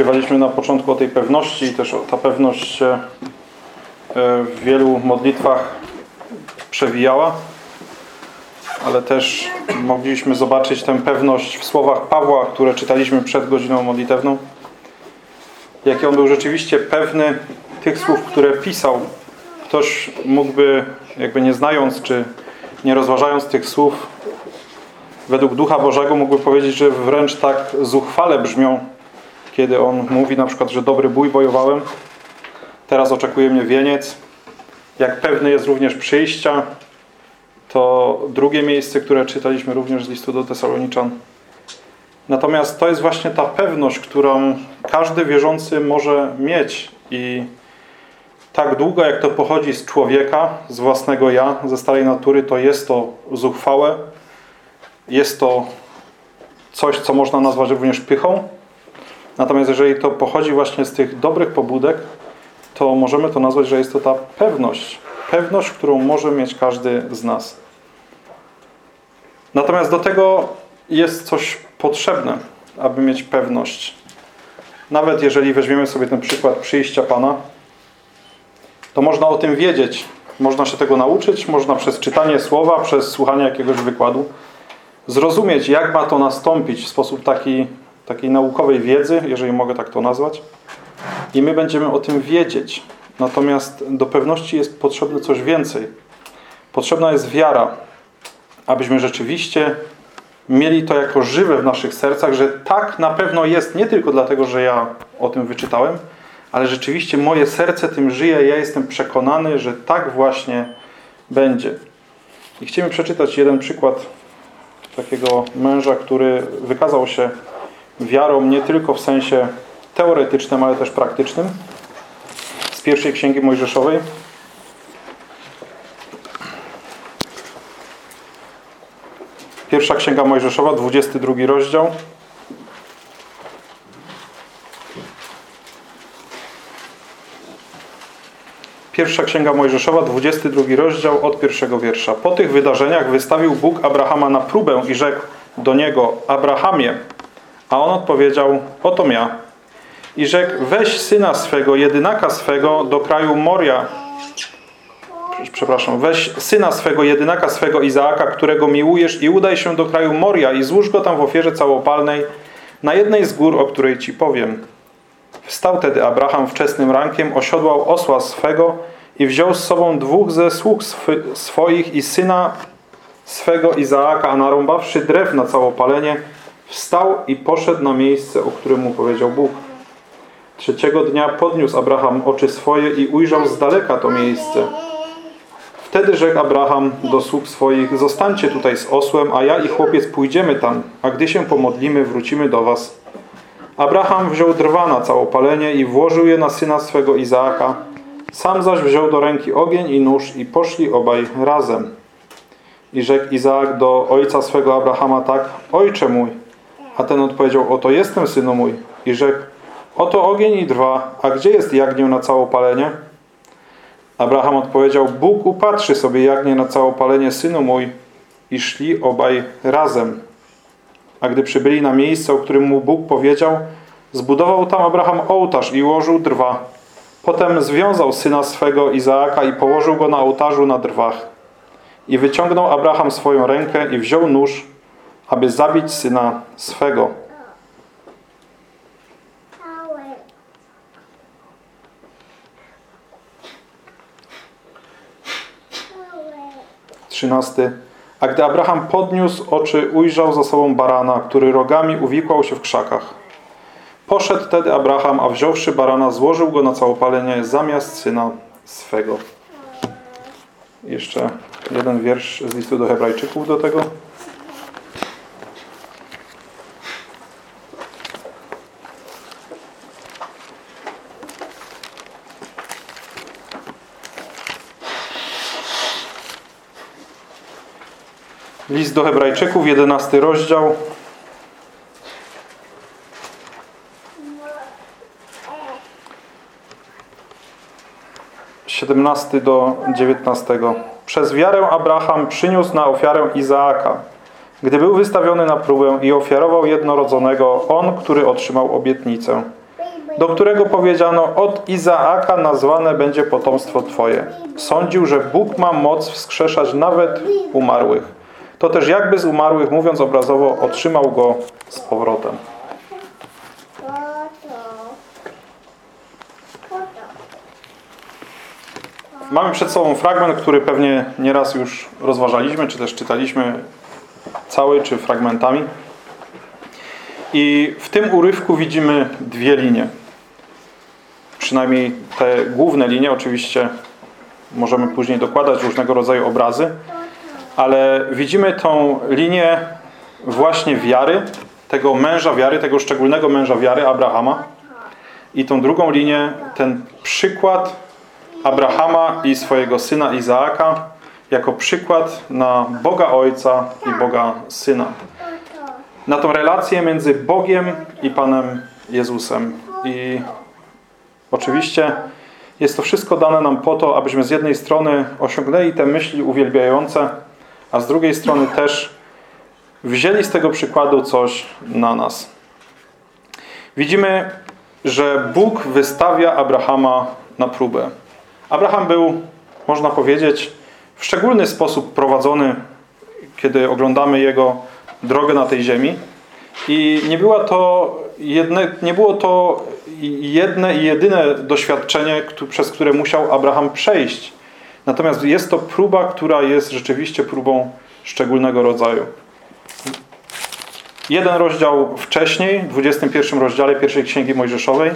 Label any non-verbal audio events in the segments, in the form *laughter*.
Śpiewaliśmy na początku o tej pewności i też ta pewność się e, w wielu modlitwach przewijała, ale też mogliśmy zobaczyć tę pewność w słowach Pawła, które czytaliśmy przed godziną modlitewną. Jaki on był rzeczywiście pewny tych słów, które pisał. Ktoś mógłby, jakby nie znając, czy nie rozważając tych słów, według Ducha Bożego mógłby powiedzieć, że wręcz tak zuchwale brzmią, kiedy on mówi na przykład, że dobry bój bojowałem, teraz oczekuje mnie wieniec. Jak pewny jest również przyjścia, to drugie miejsce, które czytaliśmy również z listu do Tesaloniczan. Natomiast to jest właśnie ta pewność, którą każdy wierzący może mieć i tak długo jak to pochodzi z człowieka, z własnego ja, ze starej natury, to jest to zuchwałe, jest to coś, co można nazwać również pychą, Natomiast jeżeli to pochodzi właśnie z tych dobrych pobudek, to możemy to nazwać, że jest to ta pewność. Pewność, którą może mieć każdy z nas. Natomiast do tego jest coś potrzebne, aby mieć pewność. Nawet jeżeli weźmiemy sobie ten przykład przyjścia Pana, to można o tym wiedzieć. Można się tego nauczyć, można przez czytanie słowa, przez słuchanie jakiegoś wykładu zrozumieć, jak ma to nastąpić w sposób taki takiej naukowej wiedzy, jeżeli mogę tak to nazwać. I my będziemy o tym wiedzieć. Natomiast do pewności jest potrzebne coś więcej. Potrzebna jest wiara, abyśmy rzeczywiście mieli to jako żywe w naszych sercach, że tak na pewno jest, nie tylko dlatego, że ja o tym wyczytałem, ale rzeczywiście moje serce tym żyje, ja jestem przekonany, że tak właśnie będzie. I chcemy przeczytać jeden przykład takiego męża, który wykazał się wiarą nie tylko w sensie teoretycznym, ale też praktycznym. Z pierwszej księgi Mojżeszowej. Pierwsza księga Mojżeszowa, 22 rozdział. Pierwsza księga Mojżeszowa, 22 rozdział od pierwszego wiersza. Po tych wydarzeniach wystawił Bóg Abrahama na próbę i rzekł do niego: Abrahamie, a on odpowiedział, oto ja. I rzekł, weź syna swego, jedynaka swego do kraju Moria. Przepraszam, weź syna swego, jedynaka swego Izaaka, którego miłujesz i udaj się do kraju Moria i złóż go tam w ofierze całopalnej na jednej z gór, o której ci powiem. Wstał tedy Abraham wczesnym rankiem, osiodłał osła swego i wziął z sobą dwóch ze sług swoich i syna swego Izaaka, a narąbawszy drew na całopalenie, Wstał i poszedł na miejsce, o którym mu powiedział Bóg. Trzeciego dnia podniósł Abraham oczy swoje i ujrzał z daleka to miejsce. Wtedy rzekł Abraham do sług swoich, zostańcie tutaj z osłem, a ja i chłopiec pójdziemy tam, a gdy się pomodlimy, wrócimy do was. Abraham wziął drwa na całopalenie i włożył je na syna swego Izaaka. Sam zaś wziął do ręki ogień i nóż i poszli obaj razem. I rzekł Izaak do ojca swego Abrahama tak, ojcze mój. A ten odpowiedział, oto jestem synu mój. I rzekł, Oto ogień i drwa, a gdzie jest jagnię na całopalenie? Abraham odpowiedział, Bóg upatrzy sobie jagnię na całopalenie, synu mój. I szli obaj razem. A gdy przybyli na miejsce, o którym mu Bóg powiedział, zbudował tam Abraham ołtarz i ułożył drwa. Potem związał syna swego Izaaka i położył go na ołtarzu na drwach. I wyciągnął Abraham swoją rękę i wziął nóż, aby zabić syna swego. 13. A gdy Abraham podniósł oczy, ujrzał za sobą barana, który rogami uwikłał się w krzakach. Poszedł tedy Abraham, a wziąwszy barana, złożył go na całopalenie zamiast syna swego. Jeszcze jeden wiersz z listu do hebrajczyków do tego. List do Hebrajczyków, 11 rozdział. Siedemnasty do dziewiętnastego. Przez wiarę Abraham przyniósł na ofiarę Izaaka. Gdy był wystawiony na próbę i ofiarował jednorodzonego, on, który otrzymał obietnicę, do którego powiedziano, od Izaaka nazwane będzie potomstwo Twoje. Sądził, że Bóg ma moc wskrzeszać nawet umarłych to też jakby z umarłych, mówiąc obrazowo, otrzymał go z powrotem. Mamy przed sobą fragment, który pewnie nieraz już rozważaliśmy, czy też czytaliśmy cały, czy fragmentami. I w tym urywku widzimy dwie linie. Przynajmniej te główne linie, oczywiście możemy później dokładać różnego rodzaju obrazy ale widzimy tą linię właśnie wiary, tego męża wiary, tego szczególnego męża wiary, Abrahama. I tą drugą linię, ten przykład Abrahama i swojego syna Izaaka, jako przykład na Boga Ojca i Boga Syna. Na tą relację między Bogiem i Panem Jezusem. I oczywiście jest to wszystko dane nam po to, abyśmy z jednej strony osiągnęli te myśli uwielbiające, a z drugiej strony też wzięli z tego przykładu coś na nas. Widzimy, że Bóg wystawia Abrahama na próbę. Abraham był, można powiedzieć, w szczególny sposób prowadzony, kiedy oglądamy jego drogę na tej ziemi. I nie, była to jedne, nie było to jedne i jedyne doświadczenie, przez które musiał Abraham przejść Natomiast jest to próba, która jest rzeczywiście próbą szczególnego rodzaju. Jeden rozdział wcześniej, w 21 rozdziale pierwszej Księgi Mojżeszowej,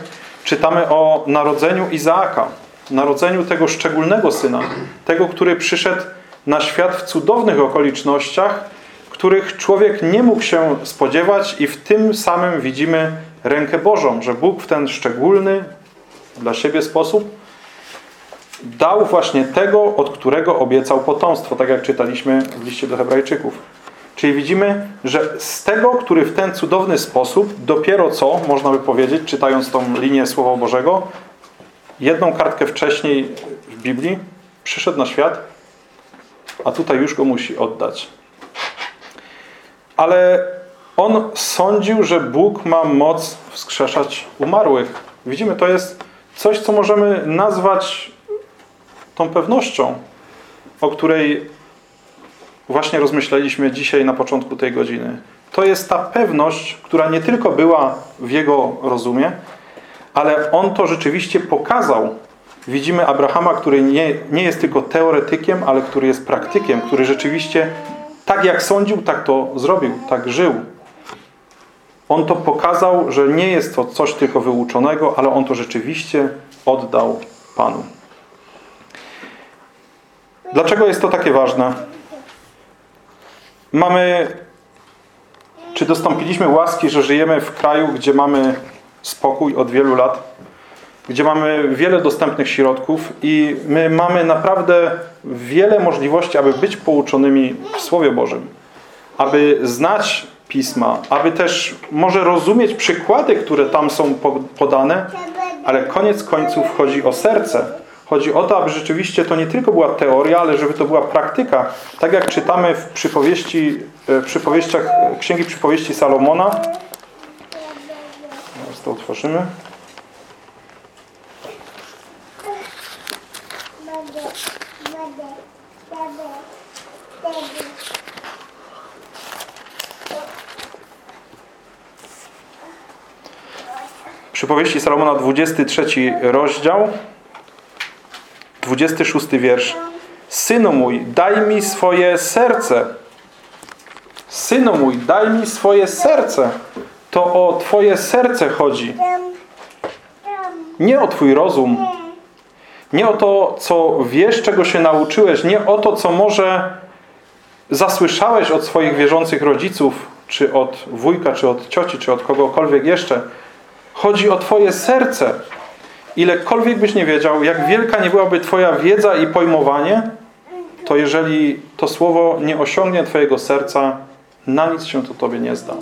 czytamy o narodzeniu Izaaka, narodzeniu tego szczególnego syna, tego, który przyszedł na świat w cudownych okolicznościach, których człowiek nie mógł się spodziewać i w tym samym widzimy rękę Bożą, że Bóg w ten szczególny dla siebie sposób dał właśnie tego, od którego obiecał potomstwo, tak jak czytaliśmy w liście do hebrajczyków. Czyli widzimy, że z tego, który w ten cudowny sposób, dopiero co, można by powiedzieć, czytając tą linię Słowa Bożego, jedną kartkę wcześniej w Biblii, przyszedł na świat, a tutaj już go musi oddać. Ale on sądził, że Bóg ma moc wskrzeszać umarłych. Widzimy, to jest coś, co możemy nazwać tą pewnością, o której właśnie rozmyśleliśmy dzisiaj na początku tej godziny. To jest ta pewność, która nie tylko była w jego rozumie, ale on to rzeczywiście pokazał. Widzimy Abrahama, który nie, nie jest tylko teoretykiem, ale który jest praktykiem, który rzeczywiście tak jak sądził, tak to zrobił, tak żył. On to pokazał, że nie jest to coś tylko wyuczonego, ale on to rzeczywiście oddał Panu. Dlaczego jest to takie ważne? Mamy, czy dostąpiliśmy łaski, że żyjemy w kraju, gdzie mamy spokój od wielu lat, gdzie mamy wiele dostępnych środków i my mamy naprawdę wiele możliwości, aby być pouczonymi w Słowie Bożym, aby znać Pisma, aby też może rozumieć przykłady, które tam są podane, ale koniec końców chodzi o serce. Chodzi o to, aby rzeczywiście to nie tylko była teoria, ale żeby to była praktyka. Tak jak czytamy w przypowieści, w przypowieściach Księgi Przypowieści Salomona. Teraz to otworzymy. Przypowieści Salomona 23 rozdział 26 wiersz Synu mój, daj mi swoje serce. Synu mój, daj mi swoje serce. To o Twoje serce chodzi. Nie o Twój rozum. Nie o to, co wiesz, czego się nauczyłeś. Nie o to, co może zasłyszałeś od swoich wierzących rodziców, czy od wujka, czy od cioci, czy od kogokolwiek jeszcze. Chodzi o Twoje serce. Ilekolwiek byś nie wiedział, jak wielka nie byłaby Twoja wiedza i pojmowanie, to jeżeli to słowo nie osiągnie Twojego serca, na nic się to Tobie nie zda.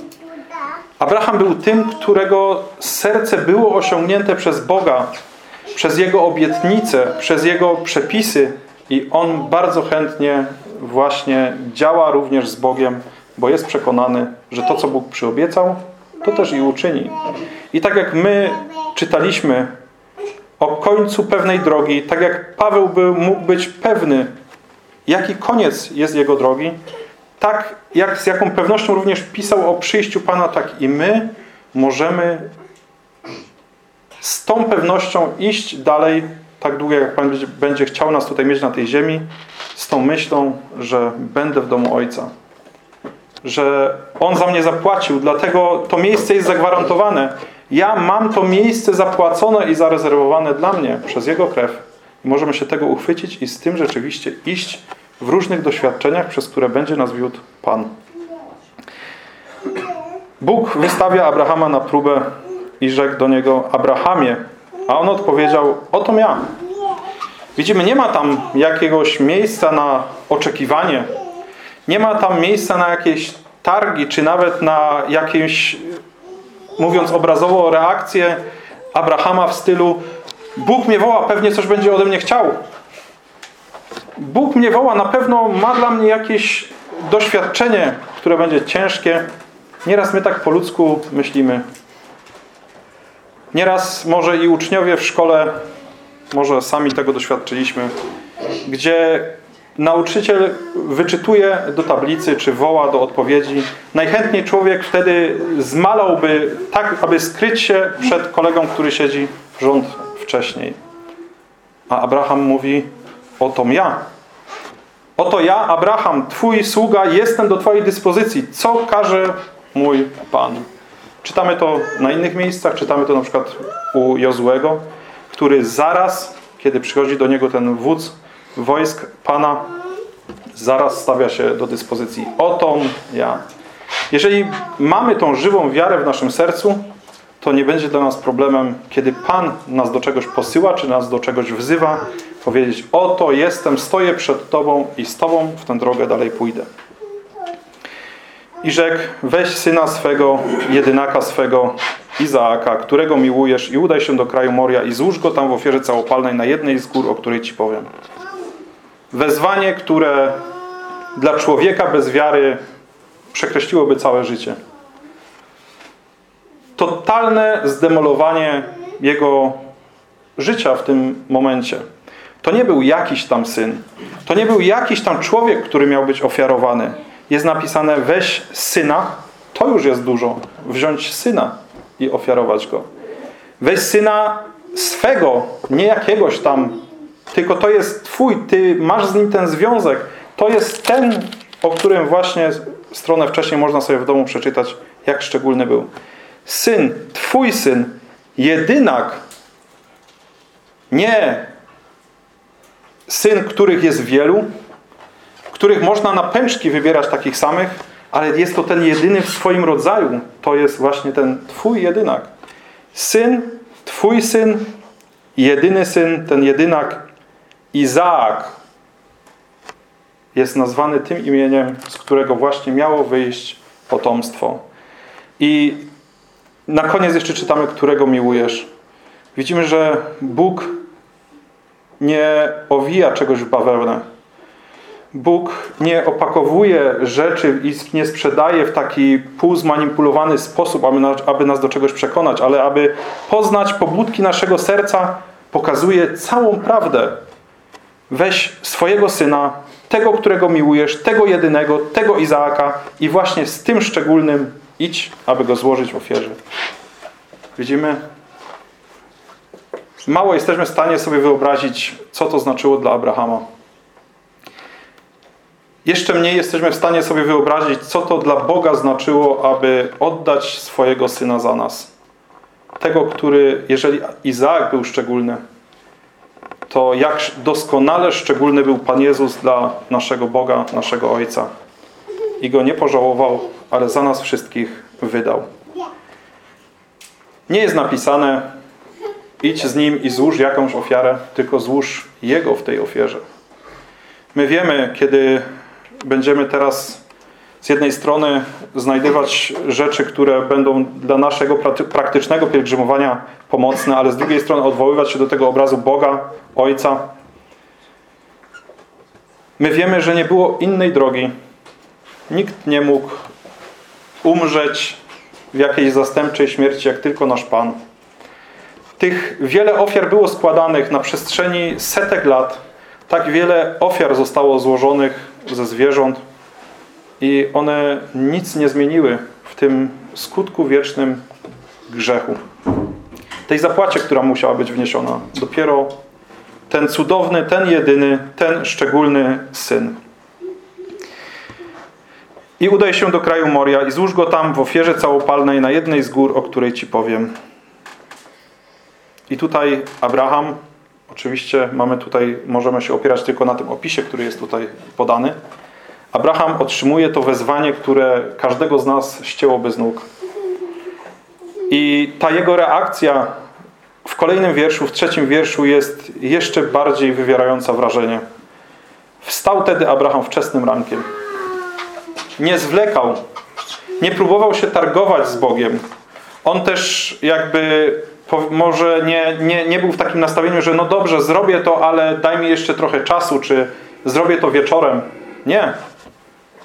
Abraham był tym, którego serce było osiągnięte przez Boga, przez Jego obietnice, przez Jego przepisy i on bardzo chętnie właśnie działa również z Bogiem, bo jest przekonany, że to, co Bóg przyobiecał, to też i uczyni. I tak jak my czytaliśmy o końcu pewnej drogi, tak jak Paweł był, mógł być pewny, jaki koniec jest jego drogi, tak jak z jaką pewnością również pisał o przyjściu Pana, tak i my możemy z tą pewnością iść dalej tak długo, jak Pan będzie chciał nas tutaj mieć na tej ziemi, z tą myślą, że będę w domu Ojca. Że On za mnie zapłacił, dlatego to miejsce jest zagwarantowane. Ja mam to miejsce zapłacone i zarezerwowane dla mnie przez Jego krew. I możemy się tego uchwycić i z tym rzeczywiście iść w różnych doświadczeniach, przez które będzie nas wiódł Pan. Bóg wystawia Abrahama na próbę i rzekł do niego Abrahamie, a on odpowiedział, oto ja. Widzimy, nie ma tam jakiegoś miejsca na oczekiwanie, nie ma tam miejsca na jakieś targi, czy nawet na jakieś mówiąc obrazowo, reakcję Abrahama w stylu Bóg mnie woła, pewnie coś będzie ode mnie chciał. Bóg mnie woła, na pewno ma dla mnie jakieś doświadczenie, które będzie ciężkie. Nieraz my tak po ludzku myślimy. Nieraz może i uczniowie w szkole, może sami tego doświadczyliśmy, gdzie Nauczyciel wyczytuje do tablicy, czy woła do odpowiedzi. Najchętniej człowiek wtedy zmalałby tak, aby skryć się przed kolegą, który siedzi rząd wcześniej. A Abraham mówi, oto ja. Oto ja, Abraham, Twój sługa, jestem do Twojej dyspozycji. Co każe mój Pan? Czytamy to na innych miejscach, czytamy to na przykład u Jozłego, który zaraz, kiedy przychodzi do niego ten wódz wojsk Pana zaraz stawia się do dyspozycji. Oto ja. Jeżeli mamy tą żywą wiarę w naszym sercu, to nie będzie dla nas problemem, kiedy Pan nas do czegoś posyła, czy nas do czegoś wzywa, powiedzieć, oto jestem, stoję przed Tobą i z Tobą w tę drogę dalej pójdę. I rzekł, weź syna swego, jedynaka swego, Izaaka, którego miłujesz i udaj się do kraju Moria i złóż go tam w ofierze całopalnej na jednej z gór, o której Ci powiem. Wezwanie, które dla człowieka bez wiary przekreśliłoby całe życie. Totalne zdemolowanie jego życia w tym momencie. To nie był jakiś tam syn. To nie był jakiś tam człowiek, który miał być ofiarowany. Jest napisane weź syna, to już jest dużo. Wziąć syna i ofiarować go. Weź syna swego, nie jakiegoś tam tylko to jest Twój, Ty masz z nim ten związek. To jest ten, o którym właśnie stronę wcześniej można sobie w domu przeczytać, jak szczególny był. Syn, Twój syn, jedynak, nie syn, których jest wielu, których można na pęczki wybierać takich samych, ale jest to ten jedyny w swoim rodzaju. To jest właśnie ten Twój jedynak. Syn, Twój syn, jedyny syn, ten jedynak Izaak jest nazwany tym imieniem, z którego właśnie miało wyjść potomstwo. I na koniec jeszcze czytamy, którego miłujesz. Widzimy, że Bóg nie owija czegoś w bawełnę. Bóg nie opakowuje rzeczy i nie sprzedaje w taki półzmanipulowany sposób, aby nas, aby nas do czegoś przekonać, ale aby poznać pobudki naszego serca, pokazuje całą prawdę. Weź swojego syna, tego, którego miłujesz, tego jedynego, tego Izaaka i właśnie z tym szczególnym idź, aby go złożyć w ofierze. Widzimy? Mało jesteśmy w stanie sobie wyobrazić, co to znaczyło dla Abrahama. Jeszcze mniej jesteśmy w stanie sobie wyobrazić, co to dla Boga znaczyło, aby oddać swojego Syna za nas. Tego, który, jeżeli Izaak był szczególny, to jak doskonale szczególny był Pan Jezus dla naszego Boga, naszego Ojca. I Go nie pożałował, ale za nas wszystkich wydał. Nie jest napisane, idź z Nim i złóż jakąś ofiarę, tylko złóż Jego w tej ofierze. My wiemy, kiedy będziemy teraz z jednej strony znajdywać rzeczy, które będą dla naszego praktycznego pielgrzymowania pomocne, ale z drugiej strony odwoływać się do tego obrazu Boga, Ojca. My wiemy, że nie było innej drogi. Nikt nie mógł umrzeć w jakiejś zastępczej śmierci, jak tylko nasz Pan. Tych wiele ofiar było składanych na przestrzeni setek lat. Tak wiele ofiar zostało złożonych ze zwierząt i one nic nie zmieniły w tym skutku wiecznym grzechu. Tej zapłacie, która musiała być wniesiona. Dopiero ten cudowny, ten jedyny, ten szczególny Syn. I udaj się do kraju Moria i złóż go tam w ofierze całopalnej na jednej z gór, o której Ci powiem. I tutaj Abraham Oczywiście mamy tutaj, możemy się opierać tylko na tym opisie, który jest tutaj podany. Abraham otrzymuje to wezwanie, które każdego z nas ścięłoby z nóg. I ta jego reakcja w kolejnym wierszu, w trzecim wierszu jest jeszcze bardziej wywierająca wrażenie. Wstał tedy Abraham wczesnym rankiem. Nie zwlekał. Nie próbował się targować z Bogiem. On też jakby może nie, nie, nie był w takim nastawieniu, że no dobrze, zrobię to, ale daj mi jeszcze trochę czasu, czy zrobię to wieczorem. Nie.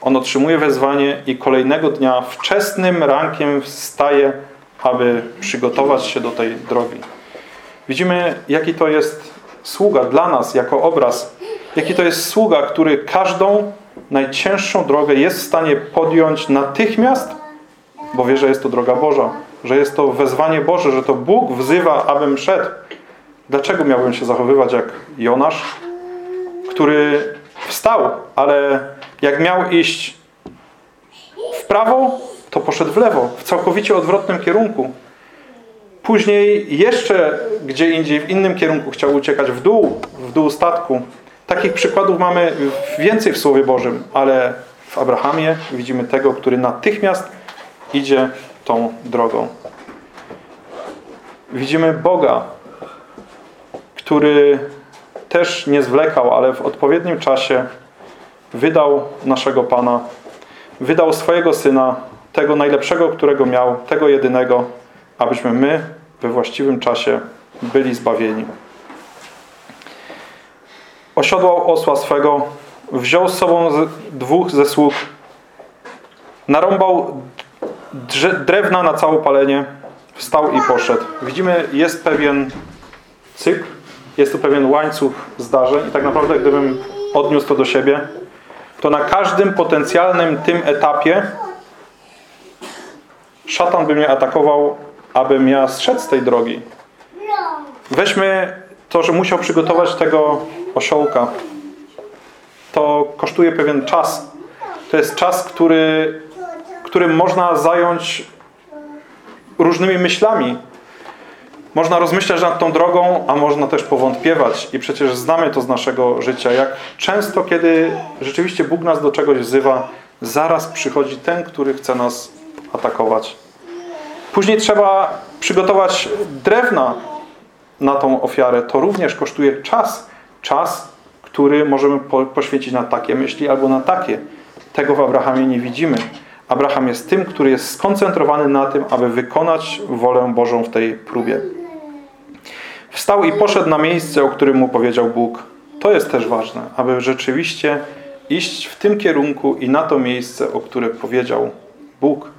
On otrzymuje wezwanie i kolejnego dnia wczesnym rankiem wstaje, aby przygotować się do tej drogi. Widzimy, jaki to jest sługa dla nas, jako obraz. Jaki to jest sługa, który każdą najcięższą drogę jest w stanie podjąć natychmiast, bo wie, że jest to droga Boża że jest to wezwanie Boże, że to Bóg wzywa, abym szedł. Dlaczego miałbym się zachowywać jak Jonasz, który wstał, ale jak miał iść w prawo, to poszedł w lewo, w całkowicie odwrotnym kierunku. Później jeszcze gdzie indziej, w innym kierunku chciał uciekać w dół, w dół statku. Takich przykładów mamy więcej w Słowie Bożym, ale w Abrahamie widzimy tego, który natychmiast idzie tą drogą. Widzimy Boga, który też nie zwlekał, ale w odpowiednim czasie wydał naszego Pana, wydał swojego Syna, tego najlepszego, którego miał, tego jedynego, abyśmy my we właściwym czasie byli zbawieni. Osiodłał osła swego, wziął z sobą dwóch ze sług, narąbał drewna na całe palenie, wstał i poszedł. Widzimy, jest pewien cykl, jest tu pewien łańcuch zdarzeń i tak naprawdę gdybym odniósł to do siebie, to na każdym potencjalnym tym etapie szatan by mnie atakował, abym ja zszedł z tej drogi. Weźmy to, że musiał przygotować tego osiołka. To kosztuje pewien czas. To jest czas, który którym można zająć różnymi myślami. Można rozmyślać nad tą drogą, a można też powątpiewać. I przecież znamy to z naszego życia. Jak często, kiedy rzeczywiście Bóg nas do czegoś wzywa, zaraz przychodzi ten, który chce nas atakować. Później trzeba przygotować drewna na tą ofiarę. To również kosztuje czas. Czas, który możemy poświęcić na takie myśli albo na takie. Tego w Abrahamie nie widzimy Abraham jest tym, który jest skoncentrowany na tym, aby wykonać wolę Bożą w tej próbie. Wstał i poszedł na miejsce, o którym mu powiedział Bóg. To jest też ważne, aby rzeczywiście iść w tym kierunku i na to miejsce, o które powiedział Bóg.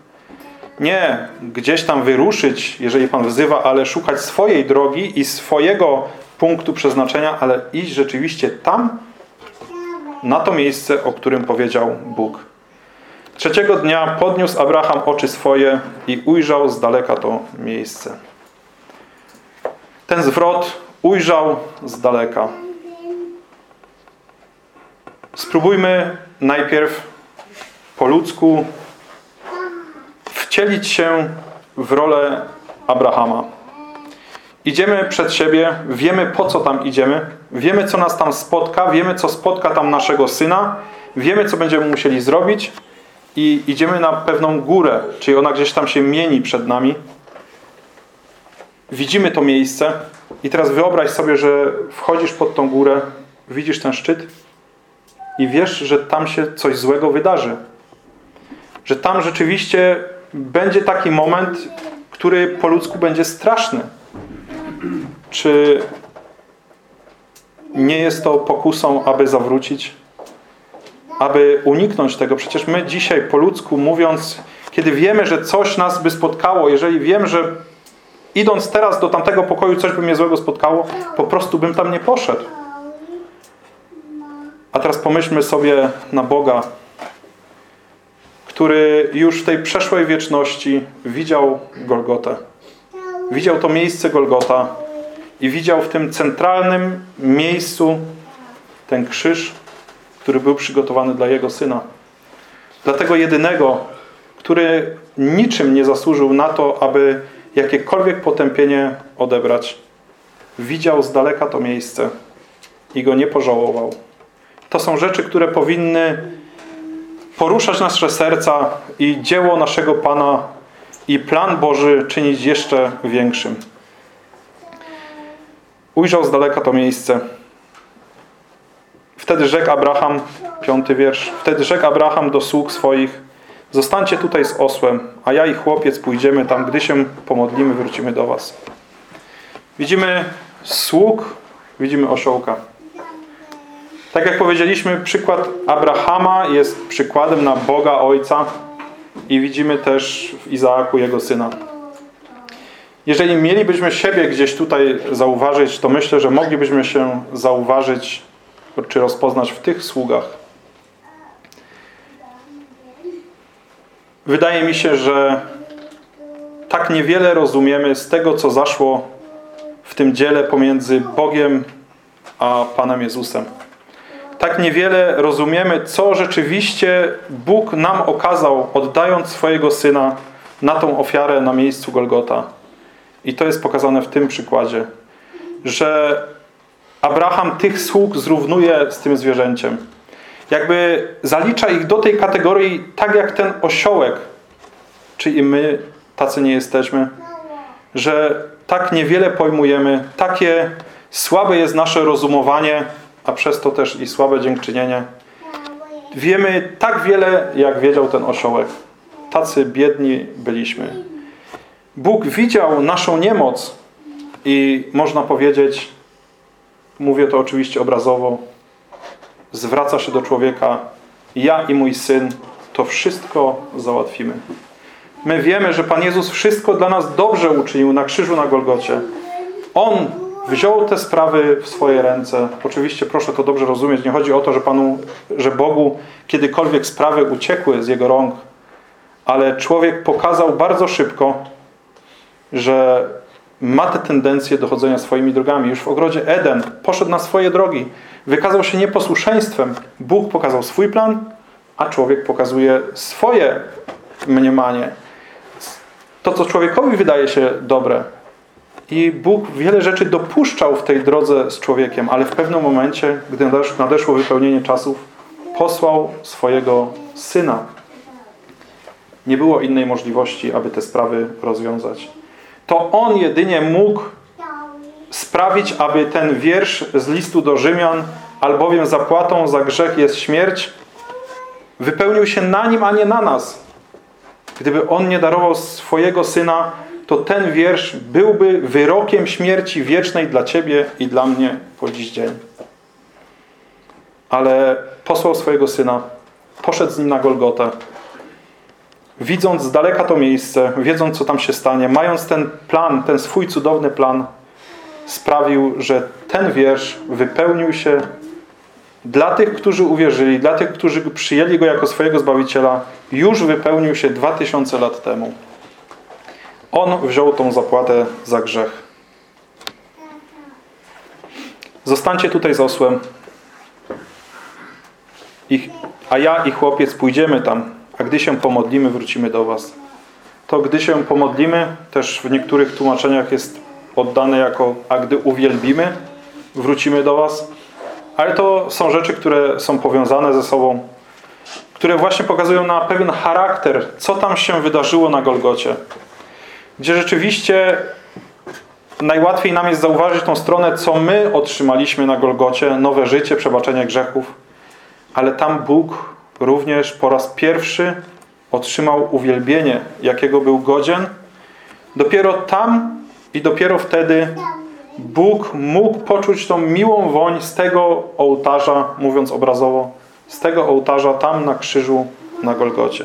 Nie gdzieś tam wyruszyć, jeżeli Pan wzywa, ale szukać swojej drogi i swojego punktu przeznaczenia, ale iść rzeczywiście tam, na to miejsce, o którym powiedział Bóg. Trzeciego dnia podniósł Abraham oczy swoje i ujrzał z daleka to miejsce. Ten zwrot ujrzał z daleka. Spróbujmy najpierw po ludzku wcielić się w rolę Abrahama. Idziemy przed siebie, wiemy po co tam idziemy, wiemy co nas tam spotka, wiemy co spotka tam naszego syna, wiemy co będziemy musieli zrobić i idziemy na pewną górę, czyli ona gdzieś tam się mieni przed nami. Widzimy to miejsce i teraz wyobraź sobie, że wchodzisz pod tą górę, widzisz ten szczyt i wiesz, że tam się coś złego wydarzy. Że tam rzeczywiście będzie taki moment, który po ludzku będzie straszny. Czy nie jest to pokusą, aby zawrócić? Aby uniknąć tego? Przecież my dzisiaj po ludzku mówiąc, kiedy wiemy, że coś nas by spotkało, jeżeli wiem, że idąc teraz do tamtego pokoju coś by mnie złego spotkało, po prostu bym tam nie poszedł. A teraz pomyślmy sobie na Boga, który już w tej przeszłej wieczności widział Golgotę. Widział to miejsce Golgota i widział w tym centralnym miejscu ten krzyż, który był przygotowany dla Jego Syna. Dla tego jedynego, który niczym nie zasłużył na to, aby jakiekolwiek potępienie odebrać. Widział z daleka to miejsce i go nie pożałował. To są rzeczy, które powinny poruszać nasze serca i dzieło naszego Pana i plan Boży czynić jeszcze większym. Ujrzał z daleka to miejsce. Wtedy rzekł Abraham, piąty wiersz, wtedy rzekł Abraham do sług swoich, zostańcie tutaj z osłem, a ja i chłopiec pójdziemy tam, gdy się pomodlimy, wrócimy do was. Widzimy sług, widzimy osiołka. Tak jak powiedzieliśmy, przykład Abrahama jest przykładem na Boga Ojca i widzimy też w Izaaku jego syna. Jeżeli mielibyśmy siebie gdzieś tutaj zauważyć, to myślę, że moglibyśmy się zauważyć czy rozpoznać w tych sługach. Wydaje mi się, że tak niewiele rozumiemy z tego, co zaszło w tym dziele pomiędzy Bogiem a Panem Jezusem tak niewiele rozumiemy, co rzeczywiście Bóg nam okazał, oddając swojego Syna na tą ofiarę na miejscu Golgota. I to jest pokazane w tym przykładzie, że Abraham tych sług zrównuje z tym zwierzęciem. Jakby zalicza ich do tej kategorii tak jak ten osiołek. Czy i my tacy nie jesteśmy? Że tak niewiele pojmujemy, takie słabe jest nasze rozumowanie, a przez to też i słabe dziękczynienie. Wiemy tak wiele, jak wiedział ten osiołek. Tacy biedni byliśmy. Bóg widział naszą niemoc i można powiedzieć, mówię to oczywiście obrazowo, zwraca się do człowieka, ja i mój syn to wszystko załatwimy. My wiemy, że Pan Jezus wszystko dla nas dobrze uczynił na krzyżu na Golgocie. On wziął te sprawy w swoje ręce. Oczywiście proszę to dobrze rozumieć. Nie chodzi o to, że Panu, że Bogu kiedykolwiek sprawy uciekły z Jego rąk. Ale człowiek pokazał bardzo szybko, że ma tę tendencję do chodzenia swoimi drogami. Już w ogrodzie Eden poszedł na swoje drogi. Wykazał się nieposłuszeństwem. Bóg pokazał swój plan, a człowiek pokazuje swoje mniemanie. To, co człowiekowi wydaje się dobre, i Bóg wiele rzeczy dopuszczał w tej drodze z człowiekiem, ale w pewnym momencie, gdy nadeszło wypełnienie czasów, posłał swojego Syna. Nie było innej możliwości, aby te sprawy rozwiązać. To On jedynie mógł sprawić, aby ten wiersz z listu do Rzymian, albowiem zapłatą za grzech jest śmierć, wypełnił się na Nim, a nie na nas. Gdyby On nie darował swojego Syna, to ten wiersz byłby wyrokiem śmierci wiecznej dla Ciebie i dla mnie po dziś dzień. Ale posłał swojego Syna, poszedł z Nim na Golgotę, widząc z daleka to miejsce, wiedząc co tam się stanie, mając ten plan, ten swój cudowny plan, sprawił, że ten wiersz wypełnił się dla tych, którzy uwierzyli, dla tych, którzy przyjęli Go jako swojego Zbawiciela, już wypełnił się dwa tysiące lat temu. On wziął tą zapłatę za grzech. Zostańcie tutaj z osłem, a ja i chłopiec pójdziemy tam, a gdy się pomodlimy, wrócimy do was. To gdy się pomodlimy, też w niektórych tłumaczeniach jest oddane jako a gdy uwielbimy, wrócimy do was. Ale to są rzeczy, które są powiązane ze sobą, które właśnie pokazują na pewien charakter, co tam się wydarzyło na Golgocie. Gdzie rzeczywiście najłatwiej nam jest zauważyć tą stronę, co my otrzymaliśmy na Golgocie, nowe życie, przebaczenie grzechów. Ale tam Bóg również po raz pierwszy otrzymał uwielbienie, jakiego był godzien. Dopiero tam i dopiero wtedy Bóg mógł poczuć tą miłą woń z tego ołtarza, mówiąc obrazowo, z tego ołtarza tam na krzyżu na Golgocie.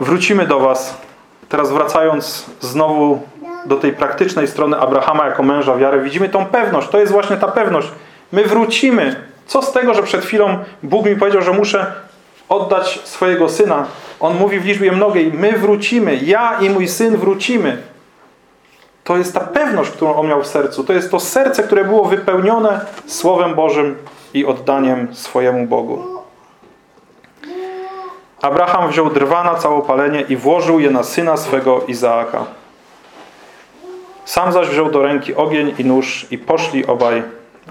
Wrócimy do Was, teraz wracając znowu do tej praktycznej strony Abrahama jako męża wiary, widzimy tą pewność. To jest właśnie ta pewność. My wrócimy. Co z tego, że przed chwilą Bóg mi powiedział, że muszę oddać swojego syna. On mówi w liczbie mnogiej, my wrócimy, ja i mój syn wrócimy. To jest ta pewność, którą on miał w sercu. To jest to serce, które było wypełnione Słowem Bożym i oddaniem swojemu Bogu. Abraham wziął drwa na całopalenie i włożył je na syna swego Izaaka. Sam zaś wziął do ręki ogień i nóż i poszli obaj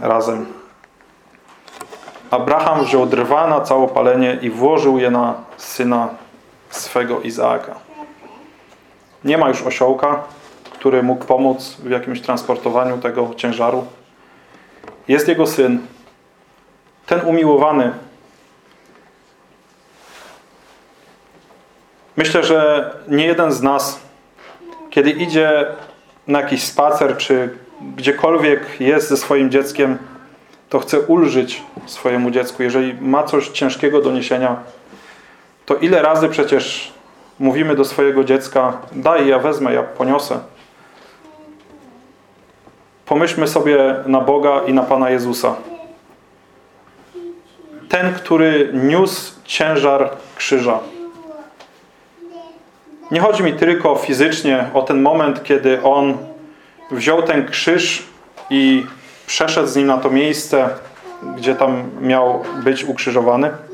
razem. Abraham wziął drwa na całopalenie i włożył je na syna swego Izaaka. Nie ma już osiołka, który mógł pomóc w jakimś transportowaniu tego ciężaru. Jest jego syn, ten umiłowany. Myślę, że nie jeden z nas, kiedy idzie na jakiś spacer, czy gdziekolwiek jest ze swoim dzieckiem, to chce ulżyć swojemu dziecku. Jeżeli ma coś ciężkiego do niesienia, to ile razy przecież mówimy do swojego dziecka daj, ja wezmę, ja poniosę. Pomyślmy sobie na Boga i na Pana Jezusa. Ten, który niósł ciężar krzyża. Nie chodzi mi tylko fizycznie o ten moment, kiedy On wziął ten krzyż i przeszedł z nim na to miejsce, gdzie tam miał być ukrzyżowany.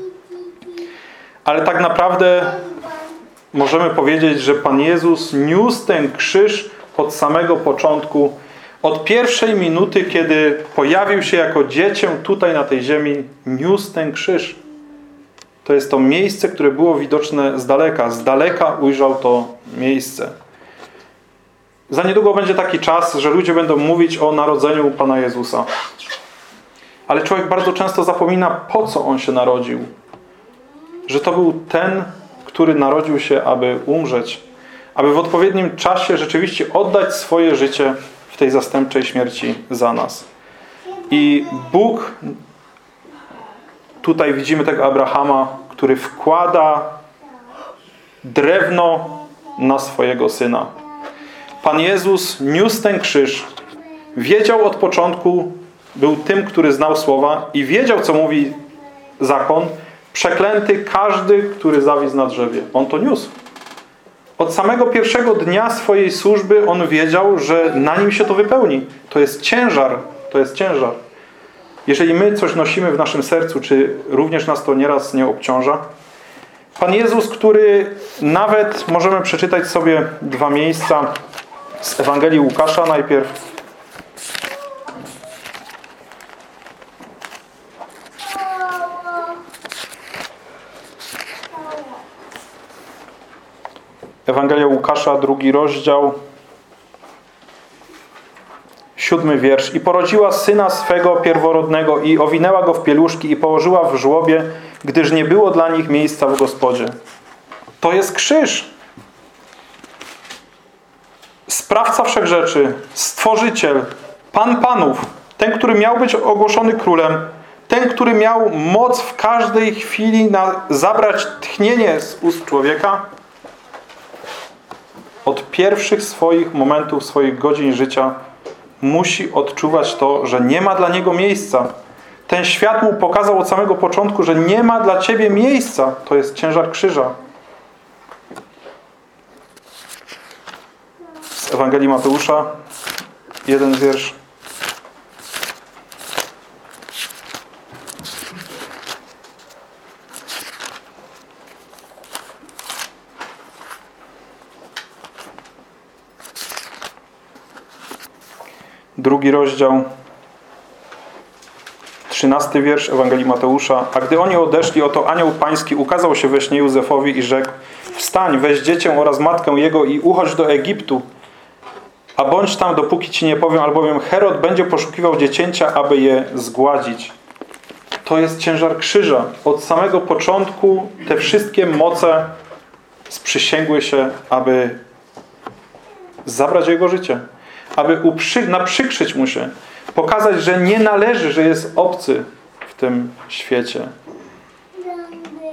Ale tak naprawdę możemy powiedzieć, że Pan Jezus niósł ten krzyż od samego początku od pierwszej minuty, kiedy pojawił się jako dziecię tutaj na tej ziemi, niósł ten krzyż. To jest to miejsce, które było widoczne z daleka. Z daleka ujrzał to miejsce. Za niedługo będzie taki czas, że ludzie będą mówić o narodzeniu Pana Jezusa. Ale człowiek bardzo często zapomina, po co On się narodził. Że to był ten, który narodził się, aby umrzeć. Aby w odpowiednim czasie rzeczywiście oddać swoje życie w tej zastępczej śmierci za nas. I Bóg, tutaj widzimy tego Abrahama, który wkłada drewno na swojego syna. Pan Jezus niósł ten krzyż, wiedział od początku, był tym, który znał słowa i wiedział, co mówi zakon. Przeklęty każdy, który zawisł na drzewie. On to niósł. Od samego pierwszego dnia swojej służby on wiedział, że na nim się to wypełni. To jest ciężar. To jest ciężar. Jeżeli my coś nosimy w naszym sercu, czy również nas to nieraz nie obciąża? Pan Jezus, który nawet, możemy przeczytać sobie dwa miejsca z Ewangelii Łukasza najpierw. Ewangelia Łukasza, drugi rozdział, siódmy wiersz. I porodziła syna swego pierworodnego i owinęła go w pieluszki i położyła w żłobie gdyż nie było dla nich miejsca w gospodzie. To jest krzyż. Sprawca wszechrzeczy, Stworzyciel, Pan Panów, ten, który miał być ogłoszony królem, ten, który miał moc w każdej chwili na, zabrać tchnienie z ust człowieka, od pierwszych swoich momentów, swoich godzin życia musi odczuwać to, że nie ma dla niego miejsca. Ten świat mu pokazał od samego początku, że nie ma dla ciebie miejsca. To jest ciężar krzyża. Z Ewangelii Mateusza, jeden wiersz. Drugi rozdział, trzynasty wiersz Ewangelii Mateusza. A gdy oni odeszli, oto anioł pański ukazał się we śnie Józefowi i rzekł Wstań, weź dziecię oraz matkę jego i uchodź do Egiptu, a bądź tam, dopóki ci nie powiem, albowiem Herod będzie poszukiwał dziecięcia, aby je zgładzić. To jest ciężar krzyża. Od samego początku te wszystkie moce sprzysięgły się, aby zabrać jego życie aby uprzy, naprzykrzyć mu się, pokazać, że nie należy, że jest obcy w tym świecie.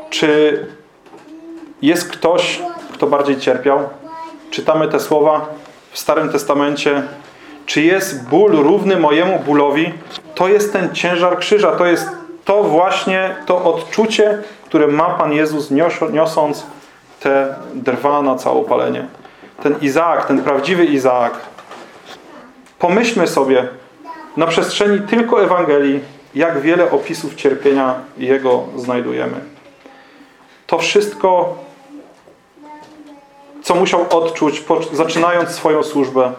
Czy jest ktoś, kto bardziej cierpiał? Czytamy te słowa w Starym Testamencie. Czy jest ból równy mojemu bólowi? To jest ten ciężar krzyża. To jest to właśnie to odczucie, które ma Pan Jezus niosąc te drwa na całopalenie. Ten Izaak, ten prawdziwy Izaak, Pomyślmy sobie na przestrzeni tylko Ewangelii, jak wiele opisów cierpienia Jego znajdujemy. To wszystko, co musiał odczuć, zaczynając swoją służbę,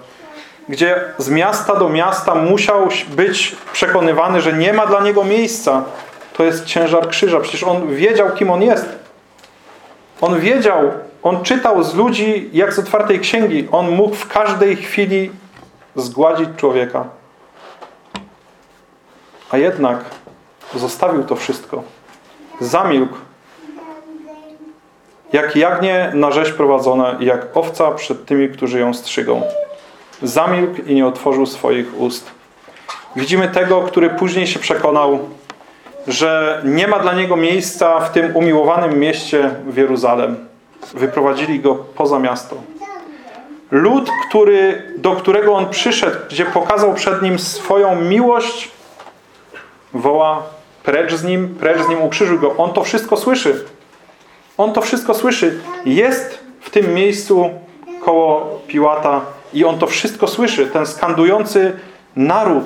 gdzie z miasta do miasta musiał być przekonywany, że nie ma dla niego miejsca. To jest ciężar krzyża. Przecież on wiedział, kim on jest. On wiedział, on czytał z ludzi jak z otwartej księgi. On mógł w każdej chwili zgładzić człowieka. A jednak zostawił to wszystko. Zamilkł. Jak jagnię na rzeź prowadzone jak owca przed tymi, którzy ją strzygą. Zamilkł i nie otworzył swoich ust. Widzimy tego, który później się przekonał, że nie ma dla niego miejsca w tym umiłowanym mieście w Jeruzalem. Wyprowadzili go poza miasto. Lud, który, do którego on przyszedł, gdzie pokazał przed nim swoją miłość, woła precz z nim, precz z nim ukrzyżuj go. On to wszystko słyszy. On to wszystko słyszy. Jest w tym miejscu koło Piłata i on to wszystko słyszy. Ten skandujący naród,